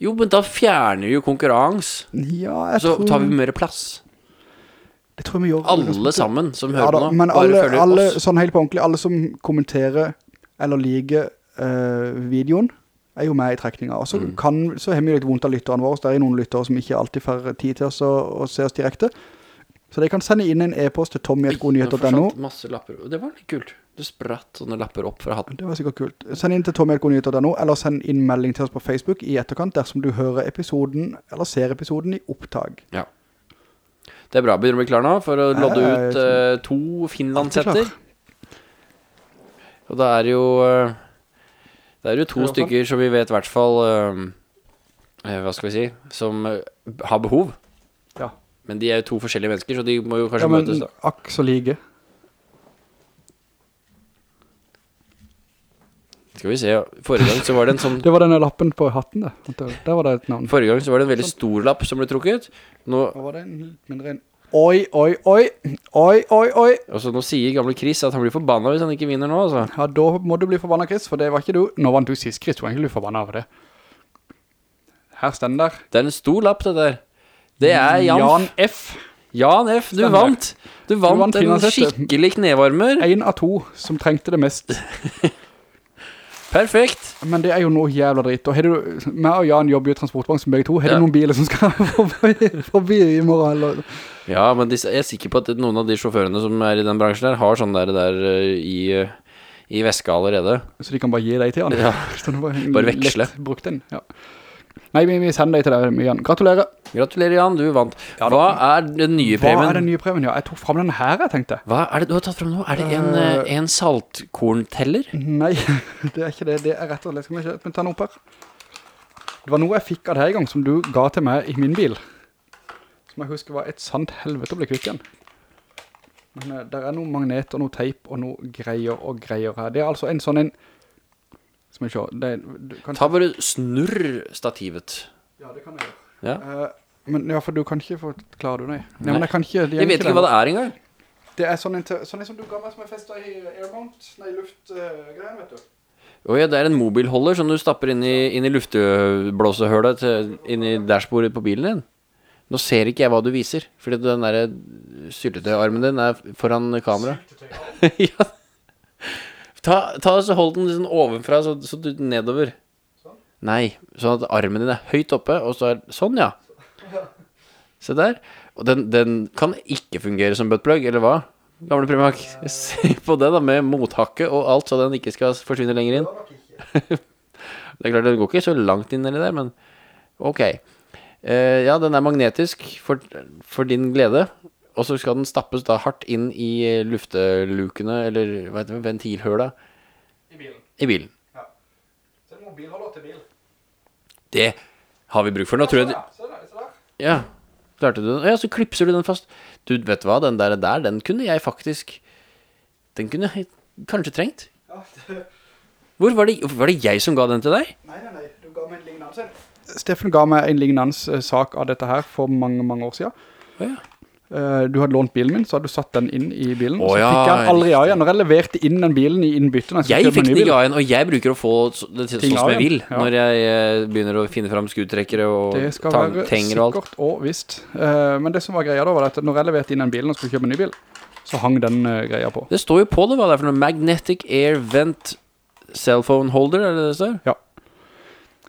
Jo, men da fjerner vi jo konkurrans Ja, jeg Så tror... tar vi mer plass. Det tror jeg vi gjør. Alle sammen som Ja hører da, på nå, men alle, alle, sånn helt på ordentlig, alle som kommenterer eller liker eh, videoen, er jo med i trekninga. Og så, Mm. kan, så har vi jo litt vondt av lytterne våre, så det er noen lyttere som ikke alltid får tid til oss å, å se oss direkte. Så de kan sende inn en e-post til tommy.godnyheter.no. masse lapper. Det var litt kult. Det spratt sånne lapper opp fra hatten. Det var sikkert kult. Send inn til tommy.godnyheter.no, eller send inn melding til oss på Facebook i etterkant dersom du hører episoden, eller ser episoden i opptag. Ja. Det er bra. Begynner du å bli klar nå for å lodde Jeg jeg, ut eh, to finlandsetter. Og det er jo eh, Det er jo to stykker som vi vet i hvert fall eh, eh, Hva skal vi si Som har behov. Ja. Men de er jo to forskjellige mennesker, så de må jo Ja, kanskje men møtes. da akk så like. Skal vi se. Forrige gang så var det en sånn Det var denne lappen på hatten der. Der var det et navn. Forrige gang så var det en veldig stor lapp som ble trukket. Nå, Nå var det en litt mindre en Oi, oi, oi. Oi, oi, oi. altså, nå sier gamle Chris at han blir forbanna hvis han ikke vinner nå. Altså. Ja, da må du bli forbannet, Chris, for det var ikke du. Nå vant du sist, Chris. Du kan ikke bli forbannet av det. Her stender der. Det er en stor lapp, det der. Det er Jan, Jan F. Jan F. Du vant. Du vant, vant en skikkelig knevarmer. En av to som trengte det mest. Perfekt. Men det er jo noe jævla dritt. Og har du, meg og Jan jobber jo i transportbransjen begge to. Har Ja. du noen biler som skal forbi, forbi i morgen? Eller? Ja, men disse, jeg er sikker på at noen av de sjåførene som er i den bransjen der, har sånn der, der eh, i, eh, i veska allerede. Så de kan bare gi deg til han. Ja. En Bare veksle. lett Brukt den, ja. Nei, vi, vi sender deg til deg, Jan. Gratulerer. Gratulerer, Jan. Du vant. Ja. Hva er den nye Hva er den nye premien? Ja, jeg tok frem den her, jeg tenkte. Hva er det du har tatt frem nå? Er det en, uh, en saltkornteller? Nei, det er ikke det. Det er rett og slett, skal vi ikke ta den opp her. Det var noe jeg fikk av deg en gang som du ga til meg i min bil. Som jeg husker var et sant helvete å bli kvitt igjen. Men uh, der er noen magneter, noe teip og noe greier og greier her. Det er altså en sånn en... Skal vi se, det. Du kan, Ta bare snurr stativet. ja, det kan jeg gjøre. Ja. Uh, men ja, for du kan ikke forklare det, nei. Nei, Nei. men jeg kan ikke... Jeg vet ikke hva det er engang. Det er sånn sånn som du ga meg som er festet i airmount, nei, luftgreien, vet du. Å ja, det er en mobilholder som du stapper inn i, inn i luftblåsehølet inn i dashbordet på bilen din. Nå ser ikke jeg hva du viser, fordi den der syltetøyarmen din er foran kamera. ja. Ta, ta så hold den liksom ovenfra, så, så du nedover. Nei, sånn at armen din er høyt oppe, og så er sånn, ja. Se der. Og den, den kan ikke fungere som buttplug, eller hva? Gamle primak. Se på det da, med mothakket og alt, så den ikke skal forsvinne lenger inn. Det er klart, den går ikke så langt inn eller der, men ok. Uh, ja, den er magnetisk for, for din glede. Og så skal den stappes da hardt inn i luftelukene, eller hva heter det, ventilhøla I bilen. i bilen. Ja. Så en mobilholder til bil. Det har vi bruk for. Nå tror jeg Ja, klarte du den? Ja, så klipser du den fast. Du, vet du hva, den der, der den kunne jeg faktisk Den kunne jeg kanskje trengt. Ja Hvor var det, var det jeg som ga den til deg? Nei, nei, nei, du ga meg en lignende en. Steffen ga meg en lignende eh, sak av dette her for mange, mange år siden. Å ja. Eh, du hadde lånt bilen min, så hadde du satt den inn i bilen. Å så fikk jeg den aldri av igjen. Når jeg leverte inn den bilen i innbytten Jeg fikk den ikke av igjen, og jeg bruker å få det til sånn som jeg vil. ja. Når jeg eh, begynner å finne fram skudtrekkere og Det skal være tenger og alt. sikkert og visst. uh, men det som var greia da, var at når jeg leverte inn den bilen og skulle kjøpe en ny bil, så hang den uh, greia på. Det står jo på det hva det er for noe. Magnetic Air Vent Cellphone Holder, er det det står? Ja.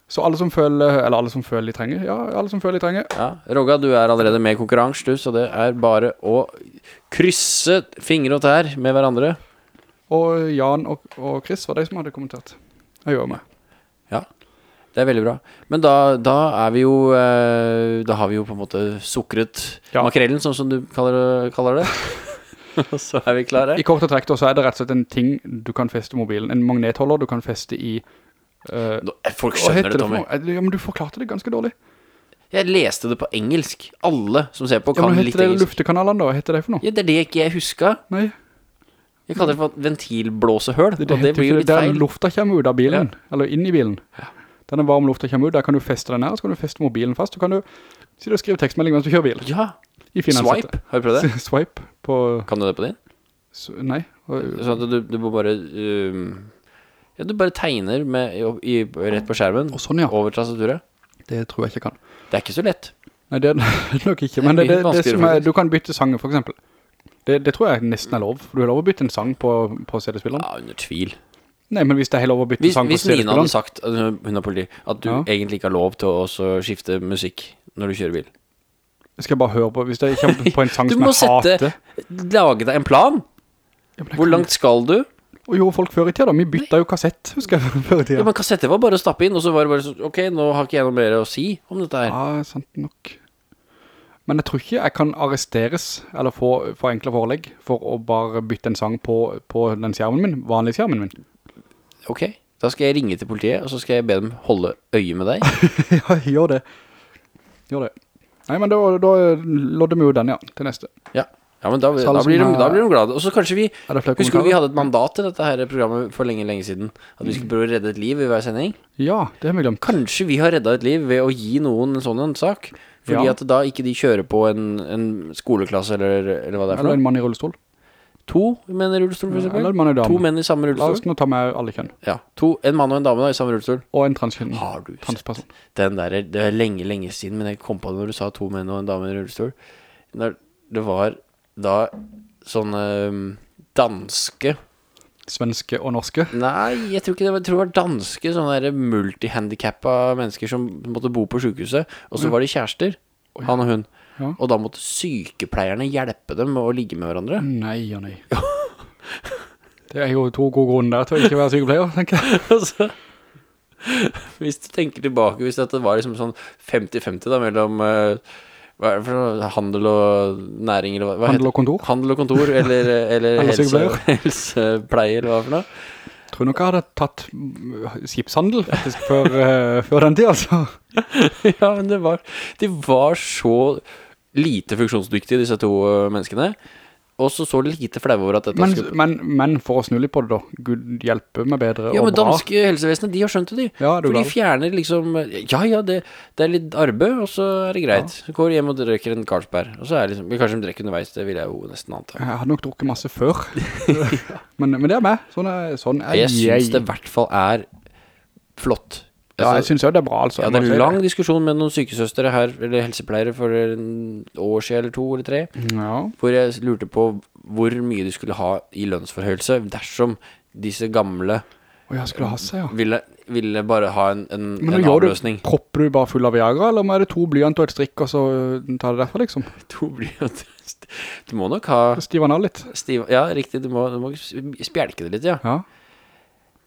Så alle som føler, eller alle som føler de trenger, ja, alle som føler de trenger. Ja, Rogga, du er allerede med i konkurranse, du, så det er bare å krysse fingre og tær med hverandre. Og Jan og, og Chris var de som hadde kommentert. Jeg gjør meg. Ja, det er veldig bra. Men da, da er vi jo eh, Da har vi jo på en måte sukret Ja. makrellen, sånn som du kaller, kaller det. Og så er vi klare. I kort og trekk så er det rett og slett en ting du kan feste mobilen. En magnetholder du kan feste i... Nå- Folk skjønner det, det Tommy. noe? Eh, Ja, men du forklarte det ganske dårlig. Jeg leste det på engelsk. Alle som ser på, kan Ja, kan men litt heter det luftekanalen da? Hva Heter det for noe? Ja, det er det ikke jeg husker. Nei, Jeg kaller det for ventilblåsehøl. det, det det blir jo litt det. Der lufta kommer ut av bilen, eller inn i bilen. Denne varme lufta kommer ut, der kan du feste den her, så kan du feste mobilen fast, så kan du sitte og skrive tekstmelding mens du kjører bil. Ja. Swipe. Har du prøvd det? Swipe på... Kan du det på din? s- Nei. Sånn at du, du må bare um, Ja, du bare tegner med, i, rett på skjermen Og sånn, ja. over tastaturet. Det tror jeg ikke kan. Det er ikke så lett. Nei, det er nok ikke, men det, Det det, det er, du kan bytte sanger for eksempel. Det, det tror jeg nesten er lov. for Du har lov å bytte en sang på, på CD-spilleren. Ja, under tvil. Nei, men hvis det er lov å bytte Hvis, sang på hvis Nina hadde sagt, altså, hun er politi, at du Ja. egentlig ikke har lov til å skifte musikk når du kjører bil. skal jeg bare høre på, hvis det kommer på en sang som jeg hater. Du sette, lage deg en plan. Ja, Hvor langt skal du? Og gjorde folk før i tida da, vi bytta jo kassett, husker jeg, før i tida. Ja, men kassettet var bare å stappe inn, og så var det bare sånn, ok, nå har ikke jeg noe mer å si om dette her. Ja, sant nok. Men jeg tror ikke jeg kan arresteres, eller få enkle forelegg, for å bare bytte en sang på, på den skjermen min, vanlig skjermen min. Ok, da skal jeg ringe til politiet, og så skal jeg be dem holde øye med deg. ja, gjør det. Gjør det. Nei, men da, da lodder vi jo den, ja, til neste. Ja, men da, da, blir de, da blir de glade. Og så kanskje vi, Er husker du vi hadde et mandat til dette her programmet for lenge, lenge siden? At vi skulle prøve å redde et liv i hver sending? Ja, det har vi glemt. Kanskje vi har redda et liv ved å gi noen en sånn en sak? Fordi Ja. at da ikke de kjører på en, en skoleklasse eller, eller hva det er for Eller en mann i rullestol. To menn i rullestol, for eksempel. Eller en mann i dame. To menn i samme La oss rullestol. nå ta med alle kjønn. Ja, to, en mann og en dame da, i samme rullestol. Og en transkjønn. Har du Transperson. den der, det er lenge, lenge siden, men jeg kom på det når du sa to menn og en dame i rullestol. Når det var da sånne um, danske Svenske og norske. Nei, jeg tror ikke det var, jeg tror det var danske Sånne der multihandicappa mennesker Som måtte bo på sykehuset Og så var de kjærester, han og hun Ja. Og da måtte sykepleierne hjelpe dem Med å ligge med hverandre Nei og nei. Det er jo to gode grunner til å ikke være sykepleier, tenker jeg. Altså, Hvis du tenker tilbake Hvis det var liksom sånn 50-50 da Mellom eh, hva er det for? Handel og næring eller hva, hva Handel og kontor. Handel og kontor Eller, eller, helse, sykepleier. helsepleie Eller hva for noe Tror nok jeg hadde tatt skipshandel faktisk før, uh, før den tid, altså. Ja, men det var De var så lite funksjonsdyktige Disse to eh, menneskene Og så lite flau over at dette Men, skulle men, men for å snu litt på det da, Gud hjelpe meg bedre Ja, og men danske helsevesenet, de har skjønt det, de. Ja, For de fjerner liksom Ja, ja, det, det er litt arbeid, og så er det greit. Så går du hjem og drikker en Carlsberg. Og så er det liksom Kanskje de drikker underveis, det vil jeg jo nesten anta. Jeg hadde nok drukket masse før. men, men det er meg. Sånn er, sånn er Jeg synes det i hvert fall er flott. Ja, jeg Altså, synes jo det er bra, altså. Ja, det er en lang diskusjon med noen sykesøstere her, eller helsepleiere, for en år siden eller to eller tre. Ja, Hvor jeg lurte på hvor mye de skulle ha i lønnsforhøyelse dersom disse gamle og jeg skulle ha seg, ja. ville, ville bare ha en, en, Men en avløsning. propper du bare full av Viagra, eller er det to blyant og et strikk, og så tar det derfor, liksom? To blyant Du må nok ha Stivan av litt. stiv... Ja, riktig, du må, du må spjelke det litt, ja. Ja.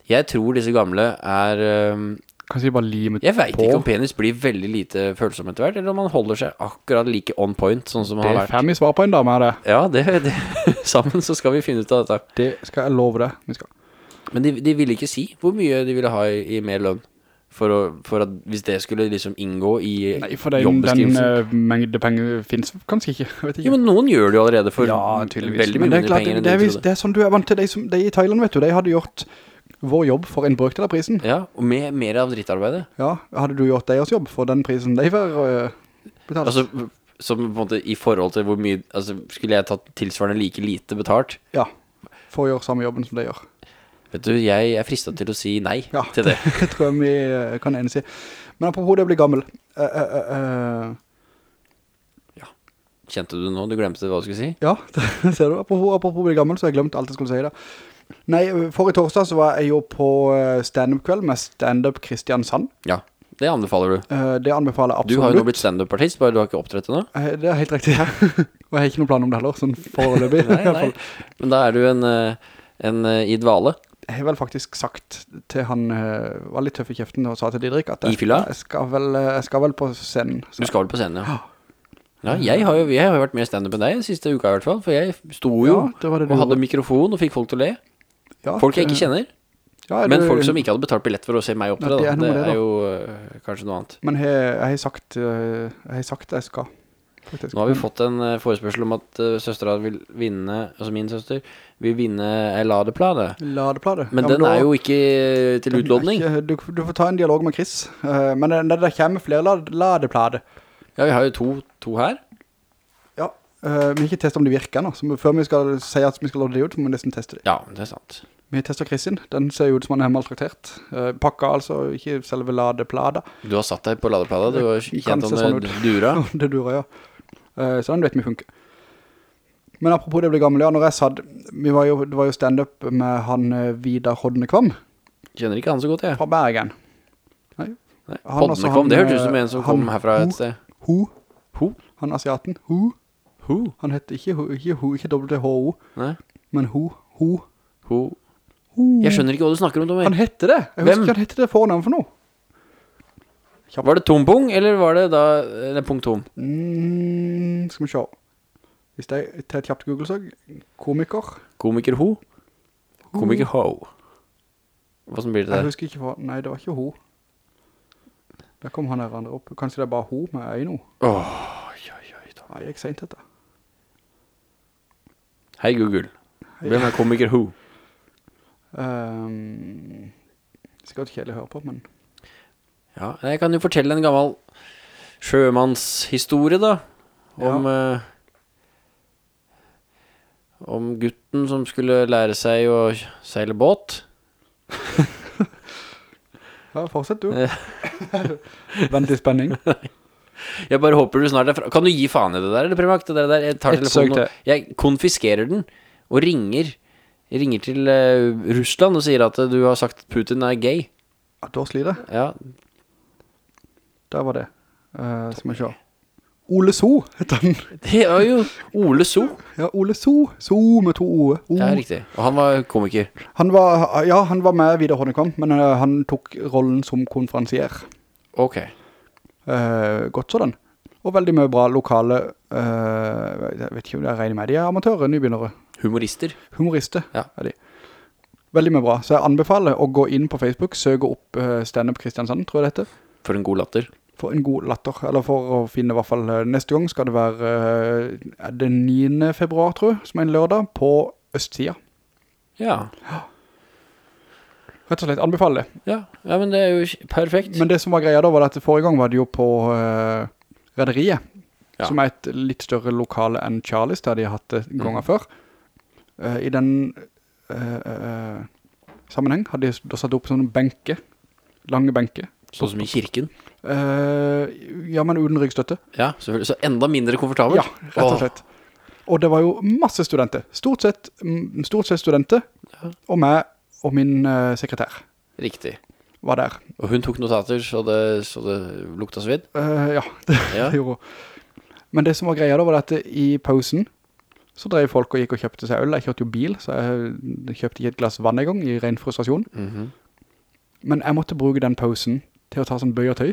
Jeg tror disse gamle er øhm, Kanskje de bare limet Jeg vet på. ikke om penis blir veldig lite følsom etter hvert, eller om man holder seg akkurat like on point, sånn som Det har er fem i svar på en dame, er det. Ja, det, det, sammen så skal vi finne ut av dette. Det skal jeg love deg. Vi skal. Men de, de ville ikke si hvor mye de ville ha i, i mer lønn. For, å, for at hvis det skulle liksom inngå i Nei, for den, den uh, mengde penger finnes kanskje ikke, ikke. Jo, men noen gjør det jo allerede for ja, veldig mye det er penger det, det, det, er, det er sånn du er vant til, de, som, de i Thailand, vet du, de hadde gjort vår jobb for en brøkdel av prisen. Ja, og med mer av drittarbeidet. Ja, hadde du gjort deres jobb for den prisen de var uh, betalt? Altså, som på en måte i forhold til hvor mye Altså, skulle jeg tatt tilsvarende like lite betalt ja, for å gjøre samme jobben som de gjør. Vet du, jeg er fristet til å si nei Ja, til det. det tror jeg vi eh, kan enig si. Men apropos det å bli gammel. Uh, uh, uh, ja. Kjente du nå? Du glemte hva du skulle si? ja, det ser du. Apropos, apropos bli gammel, så har jeg glemt alt jeg skulle si da. Nei, forrige torsdag så var jeg jo på eh, stand-up-kveld med stand-up Kristiansand. Ja, det anbefaler du. Eh, Det anbefaler jeg absolutt. Du har jo nå blitt stand-up-artist, bare du har ikke opptrettet nå. Eh, Det er helt riktig. ja. Og jeg har ikke noen plan om det heller, sånn foreløpig. Nei, nei. Men da er du en, en i dvale. Jeg har vel faktisk sagt til han, var litt tøff i kjeften og sa til Didrik at jeg, jeg, skal vel, jeg skal vel på scenen. Du skal vel på scenen, ja. Ja, jeg har jo, jeg har jo vært mer stand-up enn deg siste uka i hvert fall, for jeg sto jo Ja, det det og hadde mikrofon og fikk folk til å le. Ja, Folk jeg ikke kjenner, ja, men folk som ikke hadde betalt billett for å se meg opp Ja, det er Det det, er jo eh, kanskje noe annet. Men jeg, jeg har sagt, eh, jeg har sagt jeg skal. Faktisk. Nå har vi fått en eh, forespørsel om at søstera vil vinne, altså min søster, vil vinne en ladeplade. Ladeplade. Men Ja, den da- er jo ikke til er ikke- Du, du får ta en dialog med Chris. Men det, det kommer flere lad, ladeplade. Ja, vi har jo to, to her. Eh, vi har ikke testet om det virker nå. Så før vi skal si at vi skal lade det ut, må vi nesten teste det. Ja, det er sant. Vi har testet Chris. Den ser jo ut som han er maltraktert. Uh, pakka altså, ikke selve ladeplada. Du har satt deg på ladeplada, du har kjent om sånn det dura. det durer, ja. Uh, så den vet vi funker. Men apropos det å bli gammel, ja, når jeg satt, vi var jo, det var jo stand-up med han eh, Vidar Hodnekvam Kjenner ikke han så godt, jeg. fra Bergen. Nei. Nei. Hodnekvam, det hørte du som eh, en som han- kom herfra et sted. Ho, Ho? han asiaten, Ho. Ho? Han heter ikke Ho, ikke Ho, ikke WHO, Nei. men Ho, Ho. Ho? Ho. Jeg skjønner ikke hva du snakker om, Han Tommy. hette det. Jeg Hvem? husker ikke han hette det fornavn for noe. Var det tompung, eller var det da Eller punkt tom? Mm, skal vi se. Hvis det er et kjapt Google-søk, komiker. Komiker Ho? Komiker Ho. Hva som blir det Jeg der? husker ikke hva, nei det var ikke Ho. Der kom han her andre opp. Kanskje det er bare Ho med øy nå. Åh, oi, oi, oi, da. Nei, jeg gikk sent dette. Hei Google. Hvem er komiker who? Um, sikkert kjedelig å høre på, men... Ja, jeg kan jo fortelle en gammel sjømannshistorie da Om eh, Om gutten som skulle lære seg å seile båt Ja, fortsett du. Vent i spenning. Jeg bare håper du snart er fra Kan du gi faen i det der, eller Primak? Det der, jeg tar telefonen og Jeg konfiskerer den Og ringer Ringer til uh, Russland og sier at eh, du har sagt Putin er gay Ja, da sliter jeg. Ja, Der var det. Uh, skal vi se. Ole So heter han. det er jo Ole So Ja, Ole So. So med to O. o. Ja, riktig Og han var komiker Han var, ja, han var med videre Honeycomb, men uh, han tok rollen som konferansier. Ok godt sådan. Og veldig mye bra lokale, uh, jeg vet ikke om det er regner med, de er amatører, nybegynnere. Humorister Humorister Ja. er de. Veldig mye bra. Så jeg anbefaler å gå inn på Facebook, søke opp uh, Stand Up Kristiansand, tror jeg det heter. For en god latter For en god latter, eller for å finne i hvert fall neste gang skal det være er det 9. februar, tror jeg, som er en lørdag, på Østsida. Ja. Ja Rett og slett, anbefaler det. Ja, ja men det er jo perfekt Men det som var greia da, var at forrige gang var det jo på uh, Rederiet, Ja. som er et litt større lokale enn Charlies, der de har hatt det ganger mm. før. Uh, I den uh, sammenheng hadde de da satt opp sånne benke, lange benke. Sånn som i kirken ja, men uden ryggstøtte. Ja, selvfølgelig Så enda mindre komfortabelt Ja, rett og slett. Og det var jo masse studenter. Stort sett, mm, stort sett studenter, Ja. og meg og min uh, sekretær Riktig var der. Og hun tok notater så det, så det lukta svidd Uh, ja, det Ja, gjorde hun. Men det som var greia da var at i pausen så drev folk og gikk og kjøpte seg øl. Jeg kjørte jo bil, så jeg kjøpte ikke et glass vann en gang i ren frustrasjon. Mhm. Men jeg måtte bruke den pausen til å ta sånn bøy og tøy.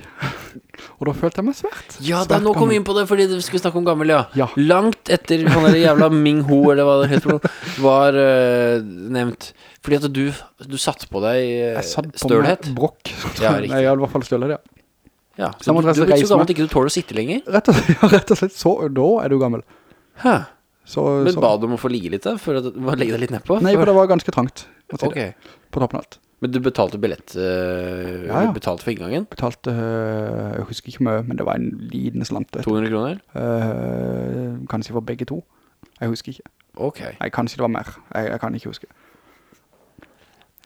Og da følte jeg meg svært. Ja, da, nå kom vi inn på det fordi vi skulle snakke om gammel, ja. Ja. Langt etter han der jævla Ming Ho, eller hva det heter, var uh, nevnt. Fordi at du, du satt på deg eh, Jeg satt på stølhet. meg brokk. Ja, riktig. Nei, i hvert fall stølhet, ja. Ja, Så du, du er ikke så gammel at ikke du tåler å sitte lenger. Rett og slett, ja, rett og slett så, da er du gammel. Hæ? Så, Men ba du om å få ligge litt, da? For å legge deg litt nedpå? Nei, for det var ganske trangt. si Ok. På toppen av alt. Men du betalte billett uh, Ja, ja. Betalte for inngangen? Betalte, uh, jeg husker ikke mye, men det var en liten slant. 200 kroner? Uh, kanskje for begge to. Jeg husker ikke. Ok. Nei, kanskje det var mer. Jeg, jeg kan ikke huske.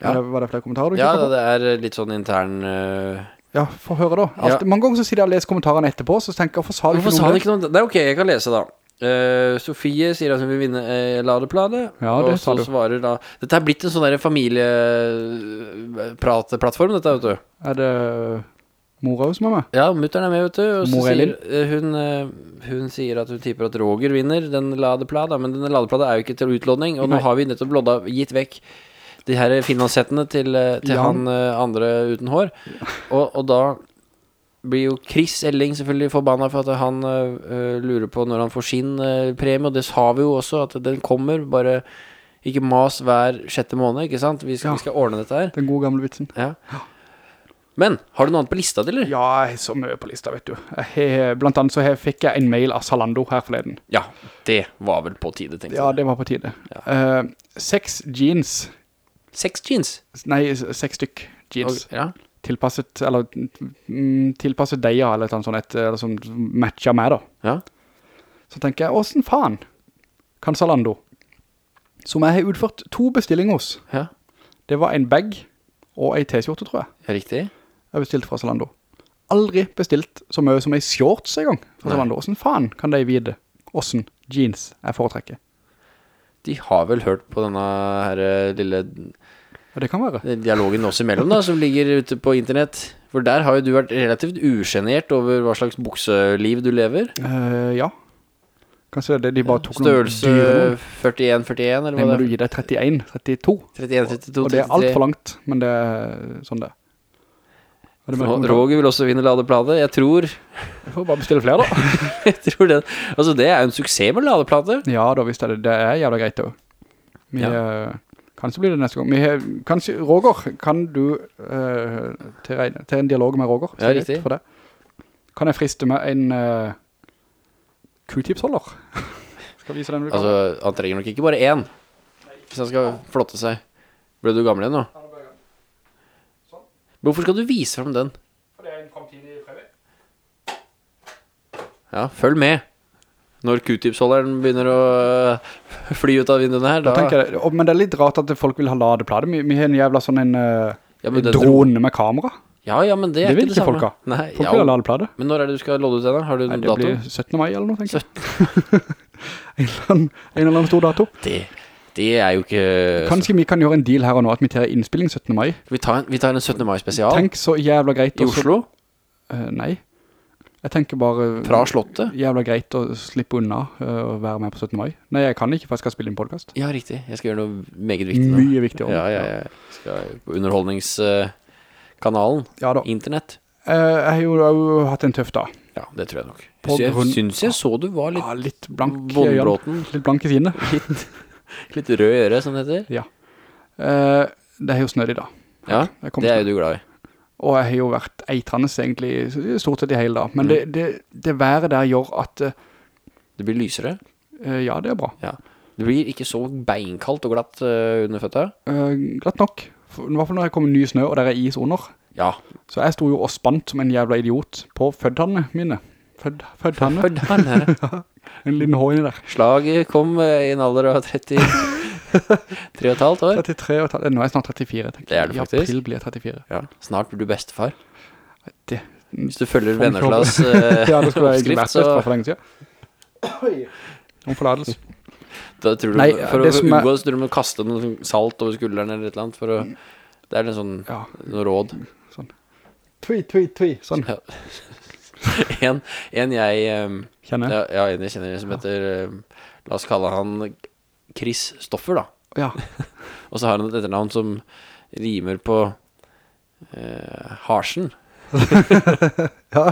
Ja. Var, det, var det flere kommentarer du Ja, kikker på? det er litt sånn intern eh, Ja, få høre da. Alt, Ja. Mange ganger så sier jeg Jeg leser kommentarene etterpå, så tenker jeg, hvorfor sa du ikke noe om det? Nei, ok, jeg kan lese da Eh, Sofie sier at hun vil vinne eh, ladeplade Ja, det Og så svarer da Dette er blitt en sånn der familiepratplattform Dette, vet du. Er det mora som er med? Ja, mutteren er med, vet du Og så sier eh, hun, uh, hun sier at hun tipper at Roger vinner Den ladeplada Men denne ladeplada er jo ikke til utlåning Og nå har vi nettopp lodda, gitt vekk De her finlandssettene til, eh, til Ja. han eh, andre uten hår. Og, og da blir jo Chris Elling selvfølgelig forbanna for at han øh, lurer på når han får sin uh, premie, og det sa vi jo også, at den kommer, bare ikke mas hver sjette måned, ikke sant? Vi skal, Ja. vi skal ordne dette her. Den gode gamle vitsen. Ja. Men, har du noe annet på lista, eller? Ja, jeg har så mye på lista, vet du. Har- blant annet så har- fikk jeg en mail av Zalando her forleden. Ja, det var vel på tide, tenkte jeg. Ja, det var på tide. Eh, seks jeans, Seks jeans. nei, seks stykk jeans, Og, ja. Tilpasset, eller mm, tilpasset deg, eller et sånt, et, eller som matcher meg da. ja. Så tenker jeg, hvordan faen kan Zalando, som jeg har utført to bestillinger hos, Ja, det var en bag og en t-skjorte, tror jeg, ja riktig. jeg bestilte fra Zalando. Aldri bestilt så mye som en shorts en gang fra Nei. Zalando. Hvordan faen kan de vide hvordan jeans jeg foretrekker? De har vel hørt på denne her øh, lille Ja, det kan være. dialogen oss imellom da, som ligger ute på internett. For der har jo du vært relativt usjenert over hva slags bukseliv du lever. Uh, ja. Kanskje det de bare tok noen Størrelse dyre noen. 41-41, eller Nei, må du gi deg 31, 32. 31, 32, 33. Og det er alt for langt, men det er sånn det er. Det er. Roger vil også vinne ladeplate. Jeg tror, Jeg får bare bestille flere da. jeg tror det, altså det er jo en suksess med ladeplate. ja da, visst er det. Det er jævla greit da. Vi, eh, kanskje blir det neste gang. Har- kanskje, Roger, kan du uh, til, regne- til en dialog med Roger? Ja, riktig. Kan jeg friste med en uh, Q-tipsholder? Skal vise den du kan. Altså, han trenger nok ikke bare én, hvis han skal flotte seg. Ble du gammel igjen nå? Hvorfor skal du vise frem den? For det er en fremtidig premie. Ja, følg med. Når Q-tipsholderen begynner å øh, fly ut av vinduene her, Da jeg, men det er litt rart at folk vil ha ladeplade. Vi, vi har en jævla sånn en eh, Ja, men drone med kamera. Ja, ja, men det er Det vil ikke det ikke samme. folk ha. Nei, Folk ja, vil ha ladeplade. men når er det du skal lodde ut den da? Har du noen det dato? blir 17. mai eller noe, tenker jeg. en, eller annen, en eller annen stor dato. Det, det er jo ikke... Kanskje vi kan gjøre en deal her og nå, at vi tar innspilling 17. mai. Vi tar, en, vi tar en 17. mai spesial Tenk så jævla greit i Oslo, Uh, nei. Jeg tenker bare fra Slottet. jævla greit å slippe unna eh, å være med på 17. mai. Nei, jeg kan ikke, for jeg skal spille inn podcast. Ja, riktig. Jeg skal gjøre noe meget viktig nå. Mye viktigere. Ja, ja, ja. Jeg skal på underholdningskanalen. Ja da. Internett. Eh, jeg har jo, hatt en tøff dag. Ja, det tror jeg nok. Jeg grunn- synes jeg så du var litt Ja, litt blank vondbråten. Litt blank i sine. Litt, litt rød i øret, som det heter. Ja. Eh, det er jo snødd i dag. Ja, det er jo du glad i. Og jeg har jo vært eitrende egentlig stort sett i hele dag. Men det, det, det været der gjør at, Uh, Det blir lysere. ja, det er bra. Ja. Det blir ikke så beinkaldt og glatt uh, under føtta. Glatt nok. For, I hvert fall når det kommer ny snø, og der er is under. Ja. Så jeg sto jo og spant som en jævla idiot på føddene mine. Fødd, føddene. Føddene? En liten hår inni der. Slaget kom i en alder av 30... 3 og et halvt år. 33 og et halvt- Nå er jeg snart 34, tenker Det er du faktisk. I april blir jeg 34. Ja. Snart blir du bestefar. Det, Hvis du følger Får vi vennerklass ja, det skulle jeg ikke vært bestefar for lenge siden. Om forladelse. da tror du, Nei, for å unngå så tror du må kaste noe salt over skulderen eller et eller annet, for å, det er en sånn, Ja, noe råd. tvi, tvi, tvi. Sånn, Ja. en, en jeg, um, kjenner ja, ja, en jeg kjenner som heter, um, la oss kalle han Chris Stoffer da. Ja, Og så har han et etternavn som rimer på eh, Harsen. Ja,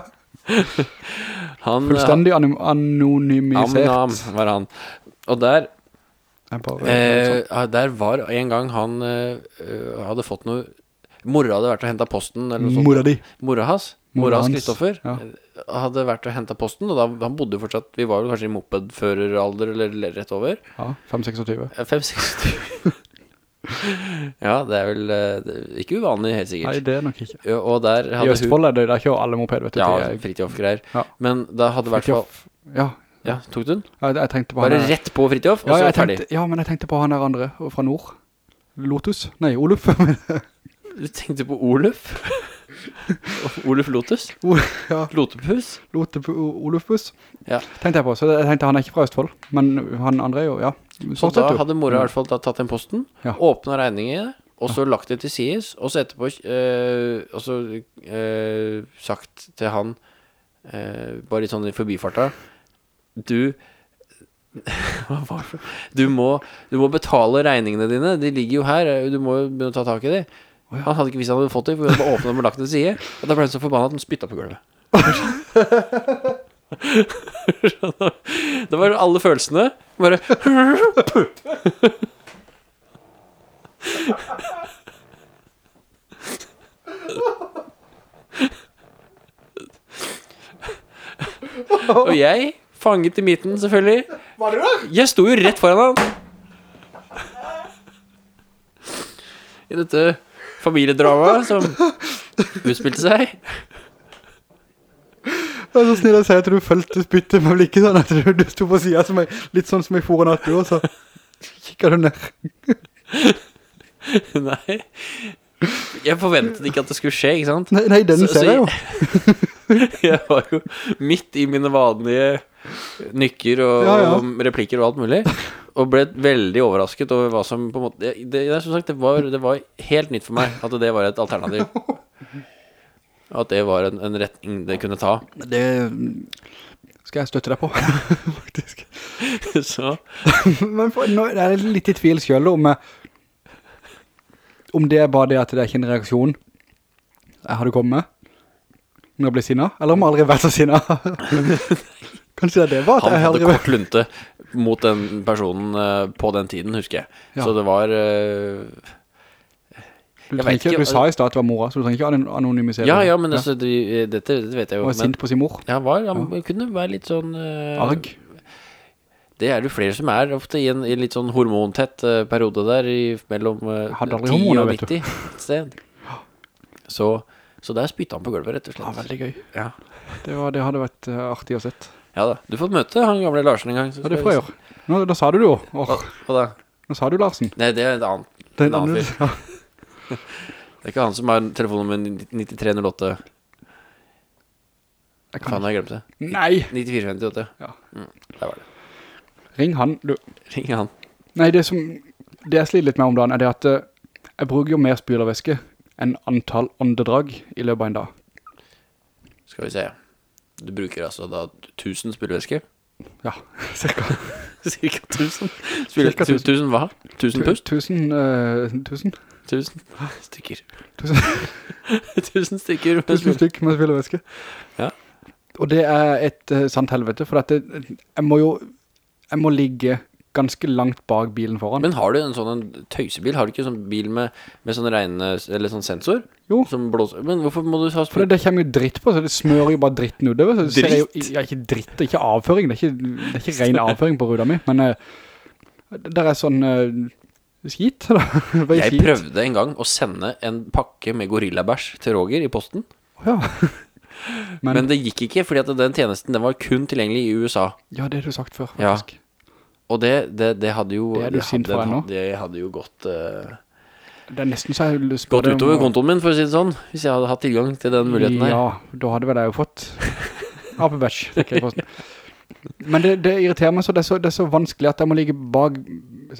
Han, fullstendig han, anonymisert. Am-nam var han. Og der, bare, eh, der var en gang han eh, eh, hadde fått noe Mora hadde vært og hentet posten eller noe sånt. Mora di. Mora hans, Mora hans Kristoffer, ja. eh, hadde vært og hentet posten, og da, han bodde jo fortsatt, vi var jo kanskje i mopedføreralder, eller rett over. Ja, 5-26. Eh, 5-6 Ja, det er vel eh, det er ikke uvanlig, helt sikkert. Nei, det er nok ikke. Og der hadde I Østfold er det, der kjører alle moped, vet du. Ja, Fritjof-greier. Ja. Men da hadde hvert fall. Ja, Ja, tok du den? Ja, jeg tenkte på Bare han Bare rett på Fritjof, og ja, så ferdig. tenkte, ja, men jeg tenkte på han der andre fra nord. Lotus? Nei, Oluf. Du tenkte på Oluf? Oluf Lotus? ja, Lotepus? Lote, Olufbuss. Ja. Tenkte jeg på, så jeg tenkte han er ikke fra Østfold. Men han andre jo, ja. Så Fortsett da du. hadde mora i hvert fall da tatt den posten, Ja. åpnet regningen, og så lagt det til sides, og så etterpå øh, Og så øh, sagt til han, øh, bare litt sånn i forbifarta Du du må, du må betale regningene dine. De ligger jo her. Du må jo begynne å ta tak i dem. Han hadde ikke visst han hadde fått det, for han åpnet dem og lagt dem til side. Og da ble han så forbannet at han spyttet på gulvet. det var alle følelsene. Bare Og jeg, fanget i midten selvfølgelig Var det det? Jeg sto jo rett foran han I dette familiedramaet som utspilte seg Det er så snill å si at du følte spyttet med blikket sånn at du, du stod på siden som jeg, litt sånn som jeg foran at du, og så kikket du ned. Nei Jeg forventet ikke at det skulle skje, ikke sant? Nei, nei den Så- ser så jeg jo. Jeg var jo midt i mine vanlige nykker og, Ja, ja. og replikker og alt mulig Og ble veldig overrasket over hva som på en måte Det, det, som sagt, det, var, det var helt nytt for meg At det var et alternativ At det var en, en retning det kunne ta Det skal jeg støtte deg på, faktisk. Så Men for, nå er jeg litt i tvil selv om, eh, om det er bare det at det er ikke en reaksjon jeg hadde kommet med når jeg ble sinnet, eller om jeg aldri har vært så sinnet. Kanskje det var det Han hadde kort lunte mot den personen eh, på den tiden, husker jeg Ja. Så det var eh, Du, ikke, du sa i stad at det var mora, så du trenger ikke anon- anonymisere. Ja, ja, men altså, de, dette, dette vet jeg jo Han var men, sint på sin mor. ja, var, han kunne være litt sånn Uh, Arg. Det er det flere som er ofte i en, i en litt sånn hormontett eh, periode der i, mellom eh, Jeg hadde aldri 10 hormoner, og 90 sted. Så, så der spytte han på gulvet, rett og Ja, slett. veldig gøy. Ja, Det, var, det hadde vært uh, artig å sett. Ja da. Du får møte han gamle Larsen en gang. Ja, det får jeg gjøre. Nå, da sa du det jo. Åh, Hva, da? nå sa du Larsen. Nei, det er en annen. Det er En annen fyr. ja. Det er ikke han som har telefonnummer 9308. Jeg kan Faen, jeg glemt det. Nei! 9458. Ja. Mm, der var det. Ring han. Du. Ring han. Nei, det som det jeg sliter litt med om dagen er det at eh, jeg bruker jo mer spylervæske enn antall åndedrag i løpet av en dag. Skal vi se. Du bruker altså da 1000 spillevæske? Ja, cirka. Cirka 1000. Spiller, Cirka 1000. 1000 hva? 1000 pust? Tusen, eh, tusen, 1000 stykker. tusen, 1000 stykker. med stykker spill- med spylervæske. Ja. Og det er et uh, sant helvete, for at det, jeg må jo, jeg må ligge ganske langt bak bilen foran. Men har du en sånn en tøysebil? Har du ikke en sånn bil med, med sånn regne, eller sånn sensor? Jo. Som blåser Men hvorfor må du ha For det, det kommer jo dritt på, så det smører jo bare dritten utover. Så det jo, Dritt? ja, ikke dritt, det er ikke avføring, det er ikke, det er ikke ren avføring på ruda mi, men uh, det er sånn uh, skit, da. Jeg skit. prøvde en gang å sende en pakke med gorillabæsj til Roger i posten. Ja. Men, Men, det gikk ikke, fordi at den tjenesten den var kun tilgjengelig i USA. ja, det har du sagt før, Ja. Og det, det, det hadde jo Det er du sint for ennå. Det hadde jo gått uh, Det er nesten så jeg spør Gått deg om utover å- kontoen min, for å si det sånn Hvis jeg hadde hatt tilgang til den muligheten her Ja, da hadde vel jeg jo fått apebæsj. Men det, det irriterer meg så det, så det er så vanskelig at jeg må ligge bak,